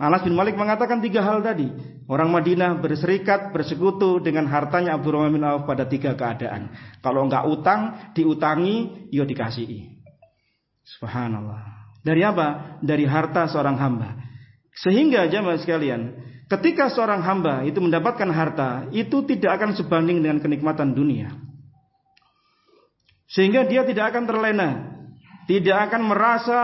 Anas bin Malik mengatakan tiga hal tadi. Orang Madinah berserikat, bersekutu dengan hartanya Abdurrahman bin Auf pada tiga keadaan. Kalau enggak utang, diutangi, yo ya dikasihi. Subhanallah. Dari apa? Dari harta seorang hamba. Sehingga jemaah sekalian, Ketika seorang hamba itu mendapatkan harta, itu tidak akan sebanding dengan kenikmatan dunia. Sehingga dia tidak akan terlena, tidak akan merasa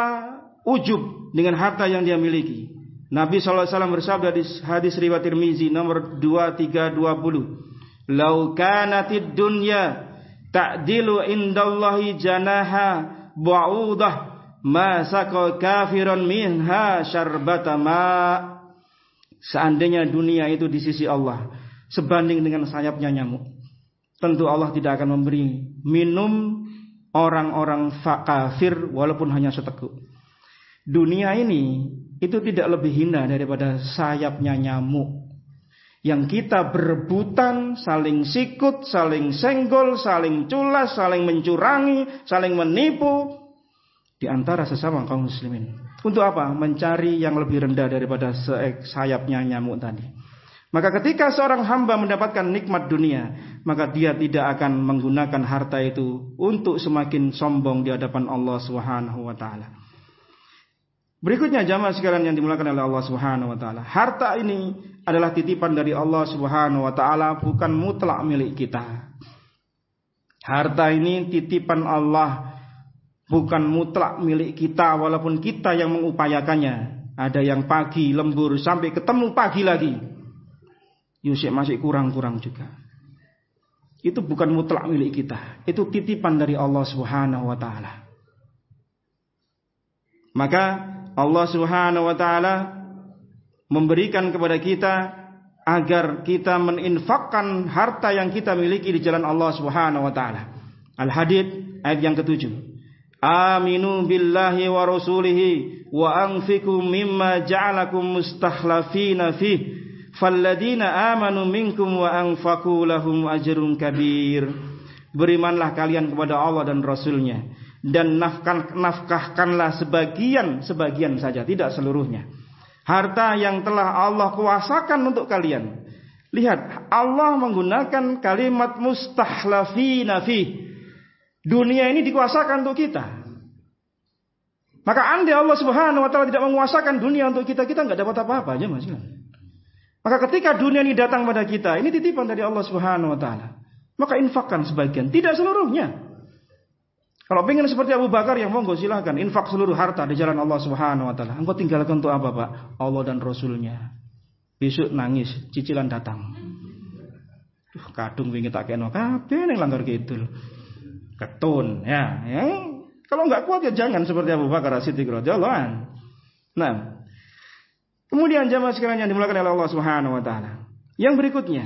ujub dengan harta yang dia miliki. Nabi SAW bersabda di hadis riwayat Tirmizi nomor 2320. Lau kanatid dunya ta'dilu indallahi janaha ba'udah ma saqa kafiran minha syarbata ma' Seandainya dunia itu di sisi Allah sebanding dengan sayapnya nyamuk, tentu Allah tidak akan memberi minum orang-orang kafir walaupun hanya seteguk. Dunia ini itu tidak lebih hina daripada sayapnya nyamuk. Yang kita berebutan, saling sikut, saling senggol, saling culas, saling mencurangi, saling menipu di antara sesama kaum muslimin. Untuk apa? Mencari yang lebih rendah daripada sayapnya nyamuk tadi. Maka ketika seorang hamba mendapatkan nikmat dunia, maka dia tidak akan menggunakan harta itu untuk semakin sombong di hadapan Allah Subhanahu wa taala. Berikutnya jamaah sekalian yang dimulakan oleh Allah Subhanahu wa taala. Harta ini adalah titipan dari Allah Subhanahu wa taala, bukan mutlak milik kita. Harta ini titipan Allah bukan mutlak milik kita walaupun kita yang mengupayakannya. Ada yang pagi lembur sampai ketemu pagi lagi. Yusuf masih kurang-kurang juga. Itu bukan mutlak milik kita. Itu titipan dari Allah Subhanahu wa taala. Maka Allah Subhanahu wa taala memberikan kepada kita agar kita meninfakkan harta yang kita miliki di jalan Allah Subhanahu wa taala. Al-Hadid ayat yang ketujuh. Aminu billahi wa rasulihi wa anfiku mimma ja'alakum mustakhlafina fih falladina amanu minkum wa anfaku lahum ajrun kabir. Berimanlah kalian kepada Allah dan Rasulnya. Dan nafkah, nafkahkanlah sebagian sebagian saja tidak seluruhnya. Harta yang telah Allah kuasakan untuk kalian. Lihat Allah menggunakan kalimat mustakhlafina fih. Dunia ini dikuasakan untuk kita. Maka andai Allah Subhanahu wa taala tidak menguasakan dunia untuk kita, kita nggak dapat apa-apa aja Mas. Maka ketika dunia ini datang pada kita, ini titipan dari Allah Subhanahu wa taala. Maka infakkan sebagian, tidak seluruhnya. Kalau ingin seperti Abu Bakar yang monggo silahkan infak seluruh harta di jalan Allah Subhanahu wa taala. Engkau tinggalkan untuk apa, Pak? Allah dan Rasulnya. Besok nangis, cicilan datang. Duh, kadung wingi tak kena kabeh ning langgar kidul. Ketun ya, ya. Kalau enggak kuat ya jangan seperti Abu Bakar Siddiq radhiyallahu an. Nah, kemudian jamaah sekalian yang dimulakan oleh Allah Subhanahu wa taala. Yang berikutnya,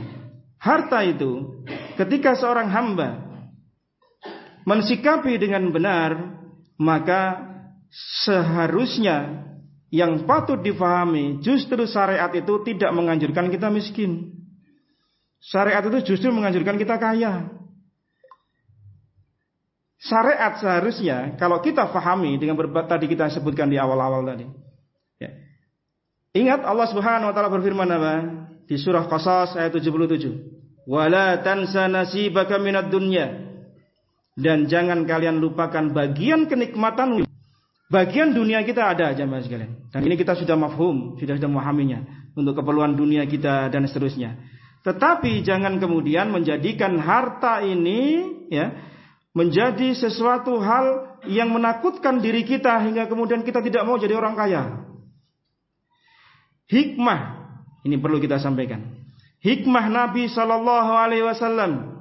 harta itu ketika seorang hamba mensikapi dengan benar, maka seharusnya yang patut difahami justru syariat itu tidak menganjurkan kita miskin. Syariat itu justru menganjurkan kita kaya. Syariat seharusnya kalau kita fahami dengan tadi kita sebutkan di awal-awal tadi. Ya. Ingat Allah Subhanahu wa taala berfirman apa? Di surah Qasas ayat 77. Wala tansa nasibaka minad dunya dan jangan kalian lupakan bagian kenikmatan bagian dunia kita ada jamaah sekalian. Dan ini kita sudah mafhum, sudah sudah memahaminya untuk keperluan dunia kita dan seterusnya. Tetapi jangan kemudian menjadikan harta ini ya menjadi sesuatu hal yang menakutkan diri kita hingga kemudian kita tidak mau jadi orang kaya. Hikmah ini perlu kita sampaikan. Hikmah Nabi Shallallahu Alaihi Wasallam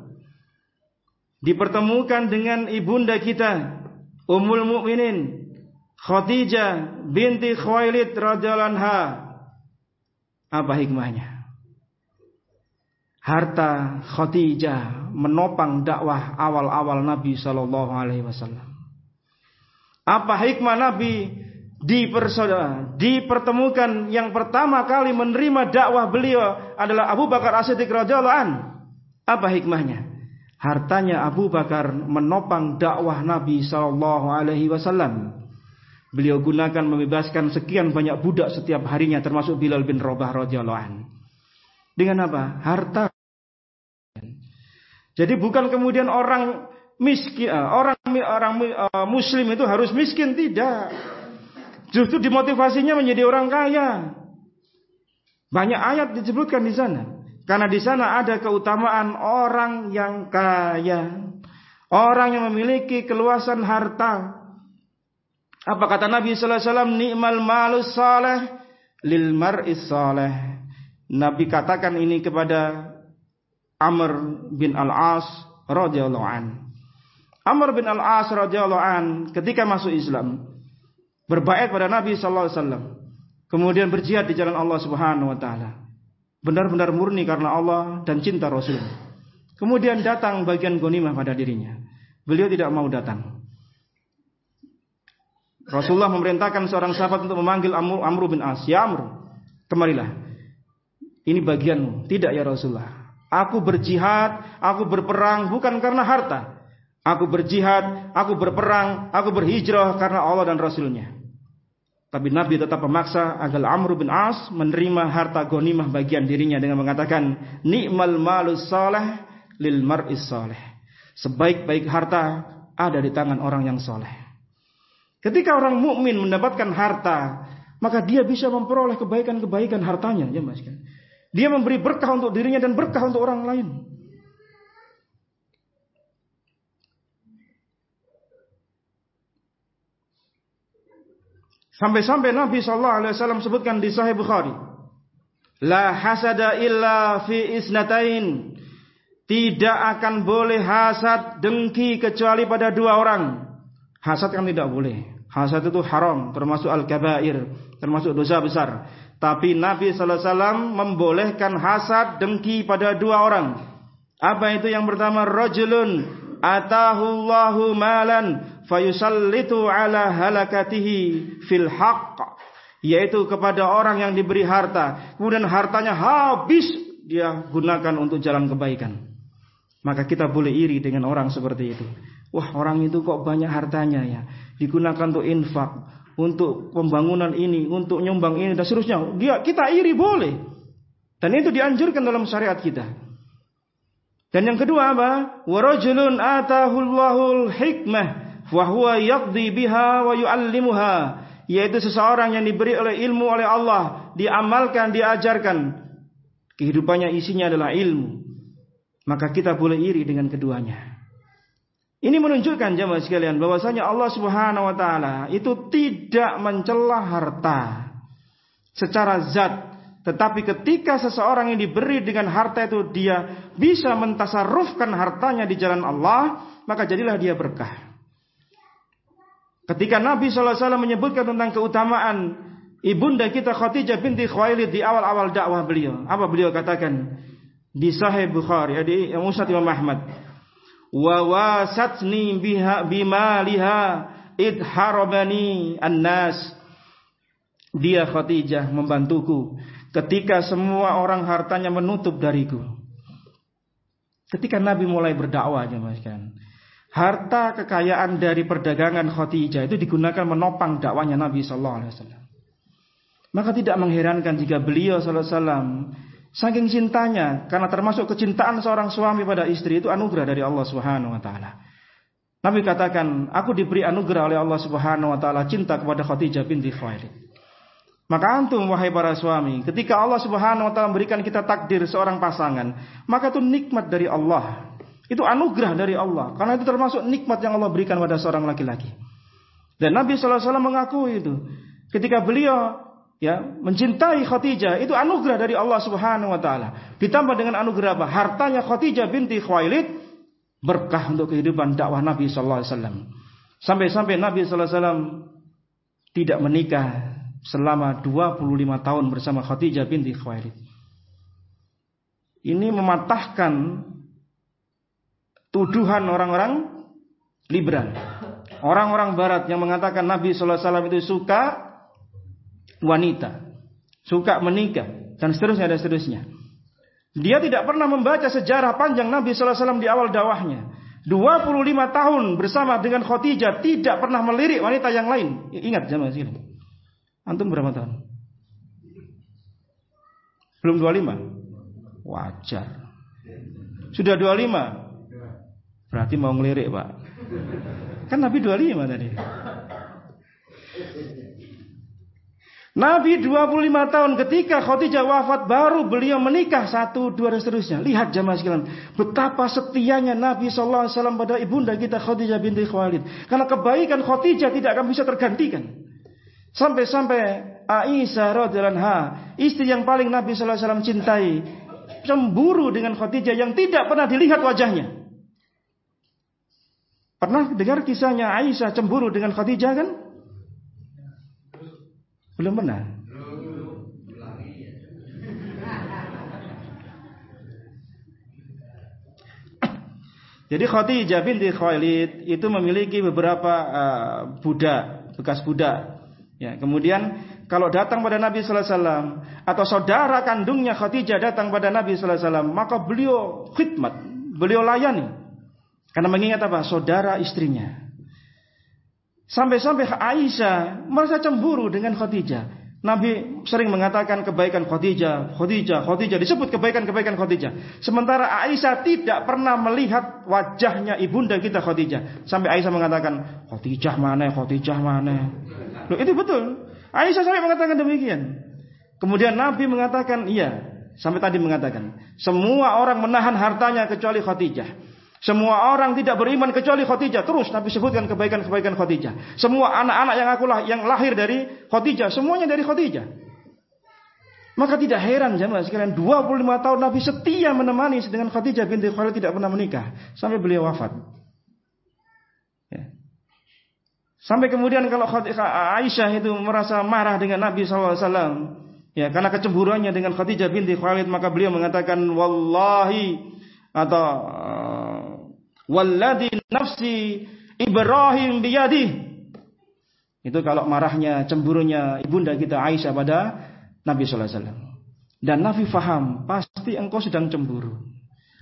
dipertemukan dengan ibunda kita Ummul Mukminin Khadijah binti Khuwailid radhiyallahu. Apa hikmahnya? Harta Khadijah menopang dakwah awal-awal Nabi sallallahu alaihi wasallam. Apa hikmah Nabi dipersaudara, dipertemukan yang pertama kali menerima dakwah beliau adalah Abu Bakar As-Siddiq radhiyallahu an. Apa hikmahnya? hartanya Abu Bakar menopang dakwah Nabi Shallallahu Alaihi Wasallam. Beliau gunakan membebaskan sekian banyak budak setiap harinya, termasuk Bilal bin Rabah radhiyallahu an. Dengan apa? Harta. Jadi bukan kemudian orang miskin, eh, orang orang uh, Muslim itu harus miskin tidak. Justru dimotivasinya menjadi orang kaya. Banyak ayat disebutkan di sana. Karena di sana ada keutamaan orang yang kaya. Orang yang memiliki keluasan harta. Apa kata Nabi sallallahu alaihi wasallam? Ni'mal malus saleh lil mar'is saleh. Nabi katakan ini kepada Amr bin Al-As radhiyallahu an. Amr bin Al-As radhiyallahu an ketika masuk Islam berbait pada Nabi sallallahu alaihi wasallam. Kemudian berjihad di jalan Allah Subhanahu wa taala benar-benar murni karena Allah dan cinta Rasul. Kemudian datang bagian gonimah pada dirinya. Beliau tidak mau datang. Rasulullah memerintahkan seorang sahabat untuk memanggil Amr, Amr bin As. Ya Amr, kemarilah. Ini bagianmu. Tidak ya Rasulullah. Aku berjihad, aku berperang bukan karena harta. Aku berjihad, aku berperang, aku berhijrah karena Allah dan Rasulnya. Tapi Nabi tetap memaksa agar Amr bin As menerima harta gonimah bagian dirinya dengan mengatakan, Ni'mal malus saleh lil mar'is saleh. Sebaik-baik harta ada di tangan orang yang soleh. Ketika orang mukmin mendapatkan harta, maka dia bisa memperoleh kebaikan-kebaikan hartanya, ya Mas kan. Dia memberi berkah untuk dirinya dan berkah untuk orang lain. Sampai-sampai Nabi sallallahu alaihi wasallam sebutkan di Sahih Bukhari, la hasada illa fi isnatain. Tidak akan boleh hasad dengki kecuali pada dua orang. Hasad kan tidak boleh. Hasad itu haram, termasuk al-kabair, termasuk dosa besar. Tapi Nabi sallallahu alaihi wasallam membolehkan hasad dengki pada dua orang. Apa itu yang pertama? Rajulun atahullahu malan fayusallitu ala halakatihi fil haqq yaitu kepada orang yang diberi harta. Kemudian hartanya habis dia gunakan untuk jalan kebaikan. Maka kita boleh iri dengan orang seperti itu. Wah orang itu kok banyak hartanya ya? Digunakan untuk infak untuk pembangunan ini untuk nyumbang ini dan seterusnya. Dia kita iri boleh. Dan itu dianjurkan dalam syariat kita. Dan yang kedua apa? Warajulun atahullahul hikmah Yaqdi biha wa. Yaitu seseorang yang diberi oleh ilmu oleh Allah. Diamalkan, diajarkan. kehidupannya isinya adalah ilmu, maka kita boleh iri dengan keduanya. Ini menunjukkan jemaah sekalian bahwasanya Allah Subhanahu wa taala itu tidak mencela harta secara zat, tetapi ketika seseorang yang diberi dengan harta itu dia bisa mentasarrufkan hartanya di jalan Allah, maka jadilah dia berkah. Ketika Nabi SAW menyebutkan tentang keutamaan ibunda kita Khadijah binti Khuwailid di awal-awal dakwah beliau, apa beliau katakan? Di Sahih Bukhari, di Musnad Imam Ahmad. Wa wasatni biha bimaliha id harabani annas. Dia Khadijah membantuku ketika semua orang hartanya menutup dariku. Ketika Nabi mulai berdakwah kan harta kekayaan dari perdagangan Khadijah itu digunakan menopang dakwanya Nabi sallallahu alaihi wasallam maka tidak mengherankan jika beliau sallallahu alaihi wasallam Saking cintanya, karena termasuk kecintaan seorang suami pada istri itu anugerah dari Allah Subhanahu wa taala. Nabi katakan, aku diberi anugerah oleh Allah Subhanahu wa taala cinta kepada Khadijah binti Khuwailid. Maka antum wahai para suami, ketika Allah Subhanahu wa taala memberikan kita takdir seorang pasangan, maka itu nikmat dari Allah. Itu anugerah dari Allah, karena itu termasuk nikmat yang Allah berikan pada seorang laki-laki. Dan Nabi wasallam mengakui itu. Ketika beliau ya mencintai Khadijah itu anugerah dari Allah Subhanahu wa taala. Ditambah dengan anugerah apa? Hartanya Khadijah binti Khuwailid berkah untuk kehidupan dakwah Nabi sallallahu alaihi wasallam. Sampai-sampai Nabi sallallahu alaihi wasallam tidak menikah selama 25 tahun bersama Khadijah binti Khuwailid. Ini mematahkan tuduhan orang-orang liberal. Orang-orang barat yang mengatakan Nabi wasallam itu suka wanita, suka menikah dan seterusnya dan seterusnya. Dia tidak pernah membaca sejarah panjang Nabi wasallam di awal dakwahnya. 25 tahun bersama dengan Khadijah tidak pernah melirik wanita yang lain. Ingat zaman sini. Antum berapa tahun? Belum 25? Wajar. Sudah 25? Berarti mau ngelirik, Pak. Kan Nabi 25 tadi. Nabi 25 tahun ketika Khadijah wafat baru beliau menikah satu dua dan seterusnya. Lihat jamaah sekalian betapa setianya Nabi Wasallam pada ibunda kita Khadijah binti Khalid. Karena kebaikan Khadijah tidak akan bisa tergantikan. Sampai-sampai Aisyah radhiyallahu anha, istri yang paling Nabi Wasallam cintai, cemburu dengan Khadijah yang tidak pernah dilihat wajahnya. Pernah dengar kisahnya Aisyah cemburu dengan Khadijah kan? Belum pernah. Jadi Khadijah binti Khalid itu memiliki beberapa uh, budak, bekas budak. Ya, kemudian kalau datang pada Nabi sallallahu alaihi wasallam atau saudara kandungnya Khadijah datang pada Nabi sallallahu alaihi wasallam, maka beliau khidmat, beliau layani. Karena mengingat apa? Saudara istrinya. Sampai-sampai Aisyah merasa cemburu dengan Khadijah. Nabi sering mengatakan kebaikan Khadijah, Khadijah, Khadijah disebut kebaikan-kebaikan Khadijah. Sementara Aisyah tidak pernah melihat wajahnya ibunda kita Khadijah. Sampai Aisyah mengatakan, Khadijah mana, Khadijah mana. Loh, itu betul. Aisyah sampai mengatakan demikian. Kemudian Nabi mengatakan, iya. Sampai tadi mengatakan, semua orang menahan hartanya kecuali Khadijah. Semua orang tidak beriman kecuali Khadijah. Terus Nabi sebutkan kebaikan-kebaikan Khadijah. Semua anak-anak yang aku lah, yang lahir dari Khadijah, semuanya dari Khadijah. Maka tidak heran jemaah sekalian 25 tahun Nabi setia menemani dengan Khadijah binti Khalid tidak pernah menikah sampai beliau wafat. Ya. Sampai kemudian kalau Aisyah itu merasa marah dengan Nabi SAW, ya karena kecemburuannya dengan Khadijah binti Khalid maka beliau mengatakan wallahi atau Walladhi nafsi Ibrahim biyadi. Itu kalau marahnya, cemburunya ibunda kita Aisyah pada Nabi sallallahu alaihi wasallam. Dan Nabi faham, pasti engkau sedang cemburu.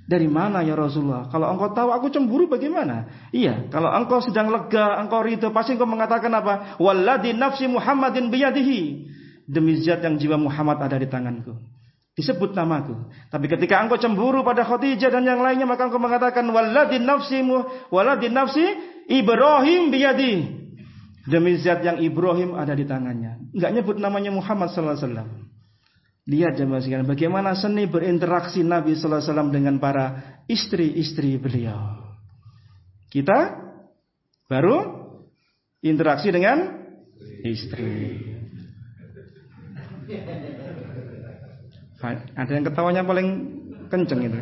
Dari mana ya Rasulullah? Kalau engkau tahu aku cemburu bagaimana? Iya, kalau engkau sedang lega, engkau ridho, pasti engkau mengatakan apa? Walladhi nafsi Muhammadin biyadihi. Demi zat yang jiwa Muhammad ada di tanganku disebut namaku. Tapi ketika engkau cemburu pada Khadijah dan yang lainnya maka engkau mengatakan waladin nafsimu waladin nafsi Ibrahim biyadi. Demi zat yang Ibrahim ada di tangannya. Enggak nyebut namanya Muhammad sallallahu alaihi wasallam. Lihat jemaah sekalian bagaimana seni berinteraksi Nabi sallallahu alaihi wasallam dengan para istri-istri beliau. Kita baru interaksi dengan istri. Ada yang ketawanya paling kenceng itu.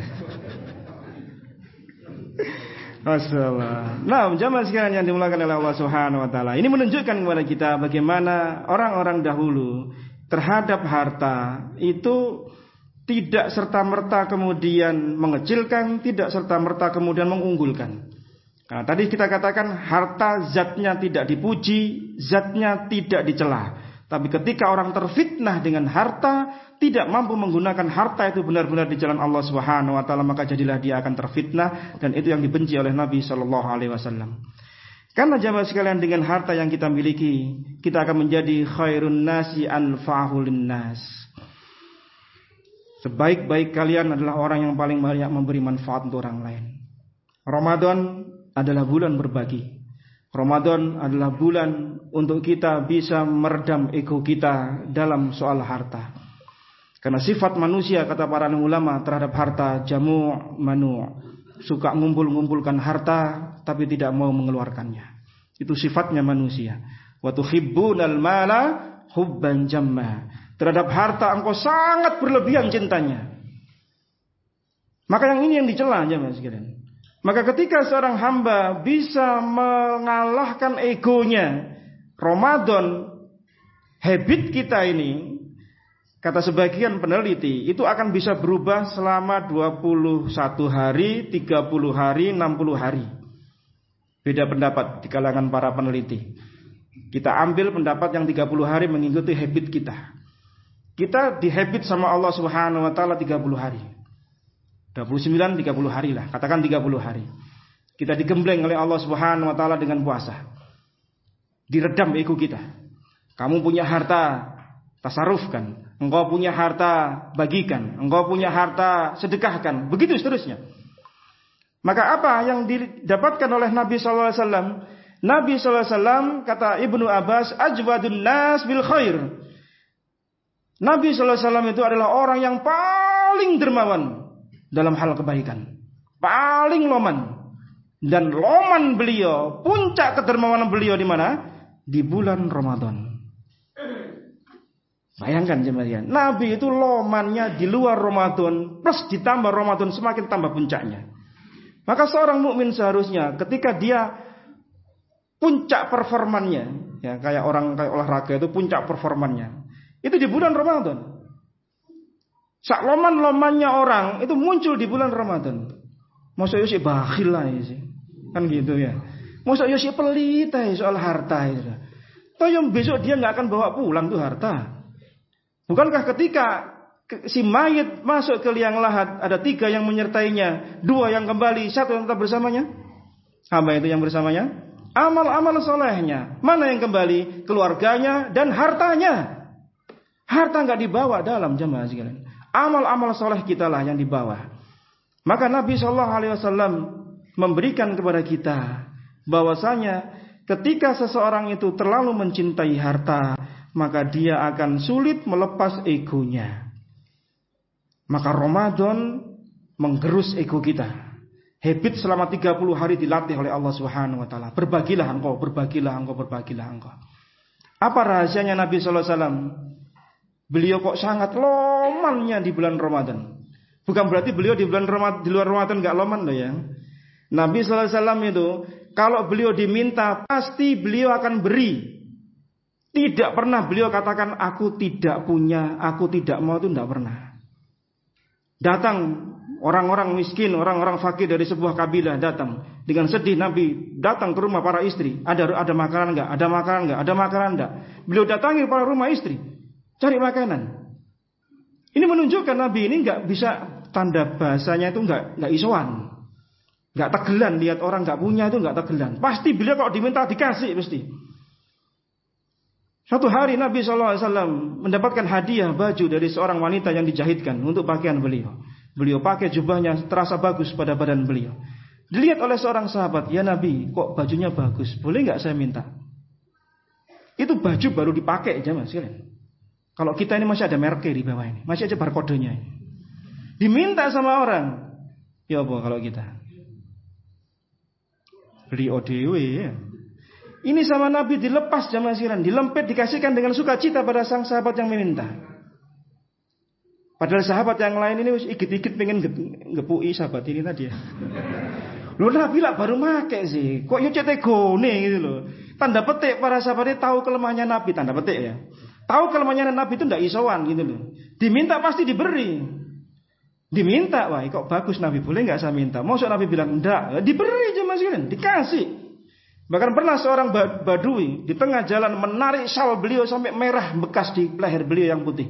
Nah, jamaah sekalian yang dimulakan oleh Allah Subhanahu wa taala. Ini menunjukkan kepada kita bagaimana orang-orang dahulu terhadap harta itu tidak serta-merta kemudian mengecilkan, tidak serta-merta kemudian mengunggulkan. Nah, tadi kita katakan harta zatnya tidak dipuji, zatnya tidak dicela. Tapi ketika orang terfitnah dengan harta, tidak mampu menggunakan harta itu benar-benar di jalan Allah Subhanahu wa taala, maka jadilah dia akan terfitnah dan itu yang dibenci oleh Nabi sallallahu alaihi wasallam. Karena jamaah sekalian dengan harta yang kita miliki, kita akan menjadi khairun nasi anfa'ahul nas. Sebaik-baik kalian adalah orang yang paling banyak memberi manfaat untuk orang lain. Ramadan adalah bulan berbagi. Ramadan adalah bulan untuk kita bisa meredam ego kita dalam soal harta. Karena sifat manusia kata para ulama terhadap harta jamu manu suka ngumpul-ngumpulkan harta tapi tidak mau mengeluarkannya. Itu sifatnya manusia. Wa tuhibbunal mala hubban jamma. Terhadap harta engkau sangat berlebihan cintanya. Maka yang ini yang dicela Mas sekalian. Maka ketika seorang hamba bisa mengalahkan egonya, Ramadan habit kita ini Kata sebagian peneliti, itu akan bisa berubah selama 21 hari, 30 hari, 60 hari. Beda pendapat di kalangan para peneliti. Kita ambil pendapat yang 30 hari mengikuti habit kita. Kita di habit sama Allah Subhanahu wa taala 30 hari. 29 30 hari lah, katakan 30 hari. Kita digembleng oleh Allah Subhanahu wa taala dengan puasa. Diredam ego kita. Kamu punya harta, tasarufkan. Engkau punya harta, bagikan. Engkau punya harta, sedekahkan. Begitu seterusnya. Maka apa yang didapatkan oleh Nabi SAW? Nabi SAW kata Ibnu Abbas, ajwadun nas bil khair. Nabi SAW itu adalah orang yang paling dermawan dalam hal kebaikan. Paling loman. Dan loman beliau, puncak kedermawanan beliau di mana? Di bulan Ramadan. Bayangkan jemaah Nabi itu lomannya di luar Ramadan plus ditambah Ramadan semakin tambah puncaknya. Maka seorang mukmin seharusnya ketika dia puncak performannya, ya kayak orang kayak olahraga itu puncak performannya, itu di bulan Ramadan. Sak loman-lomannya orang itu muncul di bulan Ramadan. Masa sih bakhil lah sih. Kan gitu ya. Masa sih pelit soal harta itu. Toh besok dia nggak akan bawa pulang tuh harta. Bukankah ketika si mayat masuk ke liang lahat ada tiga yang menyertainya, dua yang kembali, satu yang tetap bersamanya? Apa itu yang bersamanya? Amal-amal solehnya. Mana yang kembali? Keluarganya dan hartanya. Harta nggak dibawa dalam jemaah sekalian. Amal-amal soleh kita lah yang dibawa. Maka Nabi Shallallahu Alaihi Wasallam memberikan kepada kita bahwasanya ketika seseorang itu terlalu mencintai harta, maka dia akan sulit melepas egonya. Maka Ramadan menggerus ego kita. Habit selama 30 hari dilatih oleh Allah Subhanahu wa taala. Berbagilah engkau, berbagilah engkau, berbagilah engkau. Apa rahasianya Nabi sallallahu alaihi wasallam? Beliau kok sangat lomannya di bulan Ramadan. Bukan berarti beliau di bulan Ramadan di luar Ramadan enggak loman loh ya. Nabi sallallahu alaihi itu kalau beliau diminta pasti beliau akan beri tidak pernah beliau katakan aku tidak punya, aku tidak mau itu tidak pernah. Datang orang-orang miskin, orang-orang fakir dari sebuah kabilah datang dengan sedih Nabi datang ke rumah para istri. Ada ada makanan enggak? Ada makanan enggak? Ada makanan enggak? Beliau datangi para rumah istri cari makanan. Ini menunjukkan Nabi ini enggak bisa tanda bahasanya itu enggak enggak isoan. Enggak tegelan lihat orang enggak punya itu enggak tegelan. Pasti beliau kalau diminta dikasih pasti. Satu hari Nabi SAW mendapatkan hadiah baju dari seorang wanita yang dijahitkan untuk pakaian beliau. Beliau pakai jubahnya terasa bagus pada badan beliau. Dilihat oleh seorang sahabat, ya Nabi, kok bajunya bagus? Boleh nggak saya minta? Itu baju baru dipakai aja mas kalian. Kalau kita ini masih ada merek di bawah ini, masih ada barcode-nya. Diminta sama orang. Ya apa kalau kita? Beli ODW ya. Ini sama Nabi dilepas jamaah siran, dilempet dikasihkan dengan sukacita pada sang sahabat yang meminta. Padahal sahabat yang lain ini ikut-ikut pengen ngepui sahabat ini tadi ya. Lu Nabi lah baru make sih. Kok yo cetek gone gitu loh. Tanda petik para sahabat tahu kelemahannya Nabi, tanda petik ya. Tahu kelemahannya Nabi itu ndak isowan gitu loh. Diminta pasti diberi. Diminta, wah kok bagus Nabi boleh nggak saya minta? Mau Nabi bilang enggak, diberi aja mas dikasih. Bahkan pernah seorang badui di tengah jalan menarik sal beliau sampai merah bekas di leher beliau yang putih.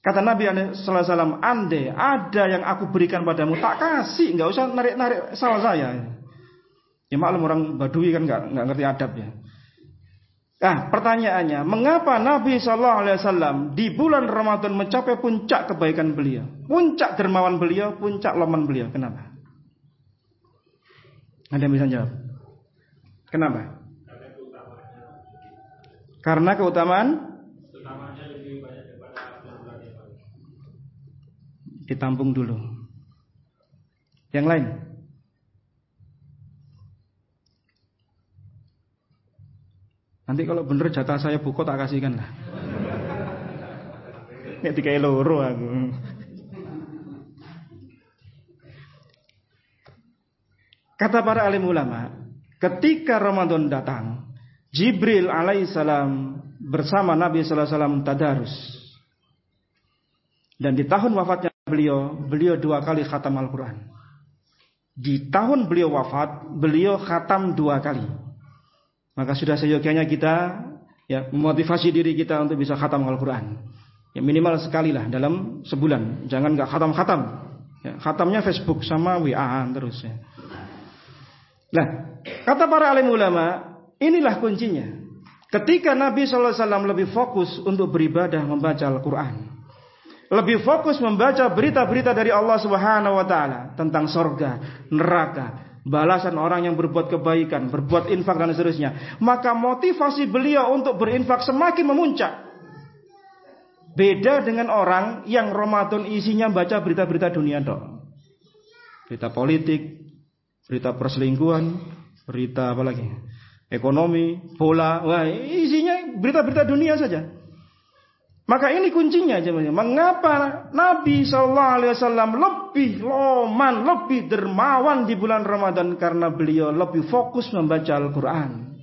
Kata Nabi Sallallahu Alaihi Wasallam, ande ada yang aku berikan padamu, tak kasih, nggak usah narik-narik sal saya. Ya maklum orang badui kan nggak ngerti adab ya. Nah, pertanyaannya, mengapa Nabi Shallallahu Alaihi Wasallam di bulan Ramadan mencapai puncak kebaikan beliau, puncak dermawan beliau, puncak loman beliau? Kenapa? Ada yang bisa jawab? Kenapa? Karena keutamaan ditampung dulu. Yang lain? Nanti kalau bener jatah saya buku tak kasihkan lah. Nek dikai loro aku. Kata para alim ulama, ketika Ramadan datang, Jibril alaihissalam bersama Nabi sallallahu alaihi wasallam tadarus. Dan di tahun wafatnya beliau, beliau dua kali khatam Al-Quran. Di tahun beliau wafat, beliau khatam dua kali. Maka sudah seyogianya kita ya memotivasi diri kita untuk bisa khatam Al-Quran. Ya minimal sekali lah dalam sebulan. Jangan nggak khatam-khatam. Ya, khatamnya Facebook sama WA terus ya. Nah, kata para alim ulama, inilah kuncinya. Ketika Nabi SAW lebih fokus untuk beribadah membaca Al-Quran. Lebih fokus membaca berita-berita dari Allah Subhanahu wa taala tentang sorga, neraka, balasan orang yang berbuat kebaikan, berbuat infak dan seterusnya, maka motivasi beliau untuk berinfak semakin memuncak. Beda dengan orang yang Ramadan isinya baca berita-berita dunia dong. Berita politik, berita perselingkuhan, berita apa lagi? Ekonomi, bola, wah isinya berita-berita dunia saja. Maka ini kuncinya jemaah. Mengapa Nabi Shallallahu Alaihi Wasallam lebih loman, lebih dermawan di bulan Ramadan karena beliau lebih fokus membaca Al-Quran.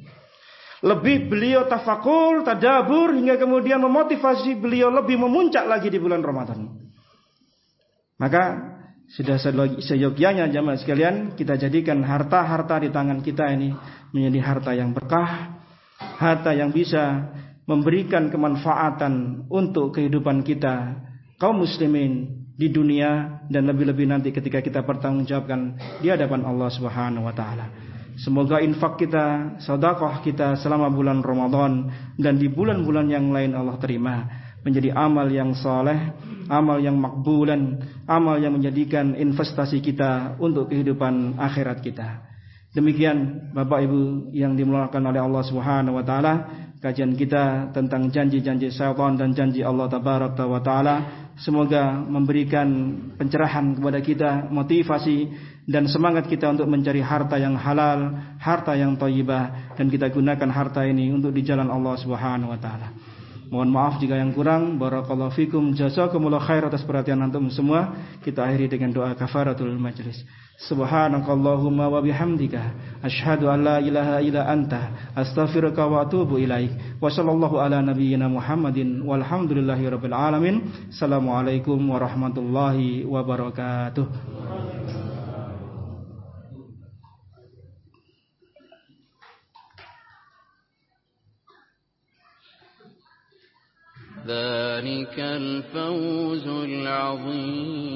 Lebih beliau tafakur, tadabur hingga kemudian memotivasi beliau lebih memuncak lagi di bulan Ramadan. Maka sudah seyogianya jemaah sekalian kita jadikan harta-harta di tangan kita ini menjadi harta yang berkah, harta yang bisa memberikan kemanfaatan untuk kehidupan kita kaum muslimin di dunia dan lebih-lebih nanti ketika kita pertanggungjawabkan di hadapan Allah Subhanahu wa taala. Semoga infak kita, sedekah kita selama bulan Ramadan dan di bulan-bulan yang lain Allah terima menjadi amal yang soleh, amal yang makbulan, amal yang menjadikan investasi kita untuk kehidupan akhirat kita. Demikian Bapak Ibu yang dimulakan oleh Allah Subhanahu wa taala kajian kita tentang janji-janji syaitan dan janji Allah tabaraka wa taala. Semoga memberikan pencerahan kepada kita motivasi dan semangat kita untuk mencari harta yang halal harta yang thayyibah dan kita gunakan harta ini untuk di jalan Allah Subhanahu wa taala Mohon maaf jika yang kurang. Barakallahu fikum. Jazakumullah khair atas perhatian antum semua. Kita akhiri dengan doa kafaratul majlis. Subhanakallahumma wa bihamdika asyhadu an la ilaha illa anta astaghfiruka wa atubu ilaik. Wa sallallahu ala nabiyyina Muhammadin walhamdulillahi rabbil alamin. Assalamualaikum warahmatullahi wabarakatuh. ذلك الفوز العظيم.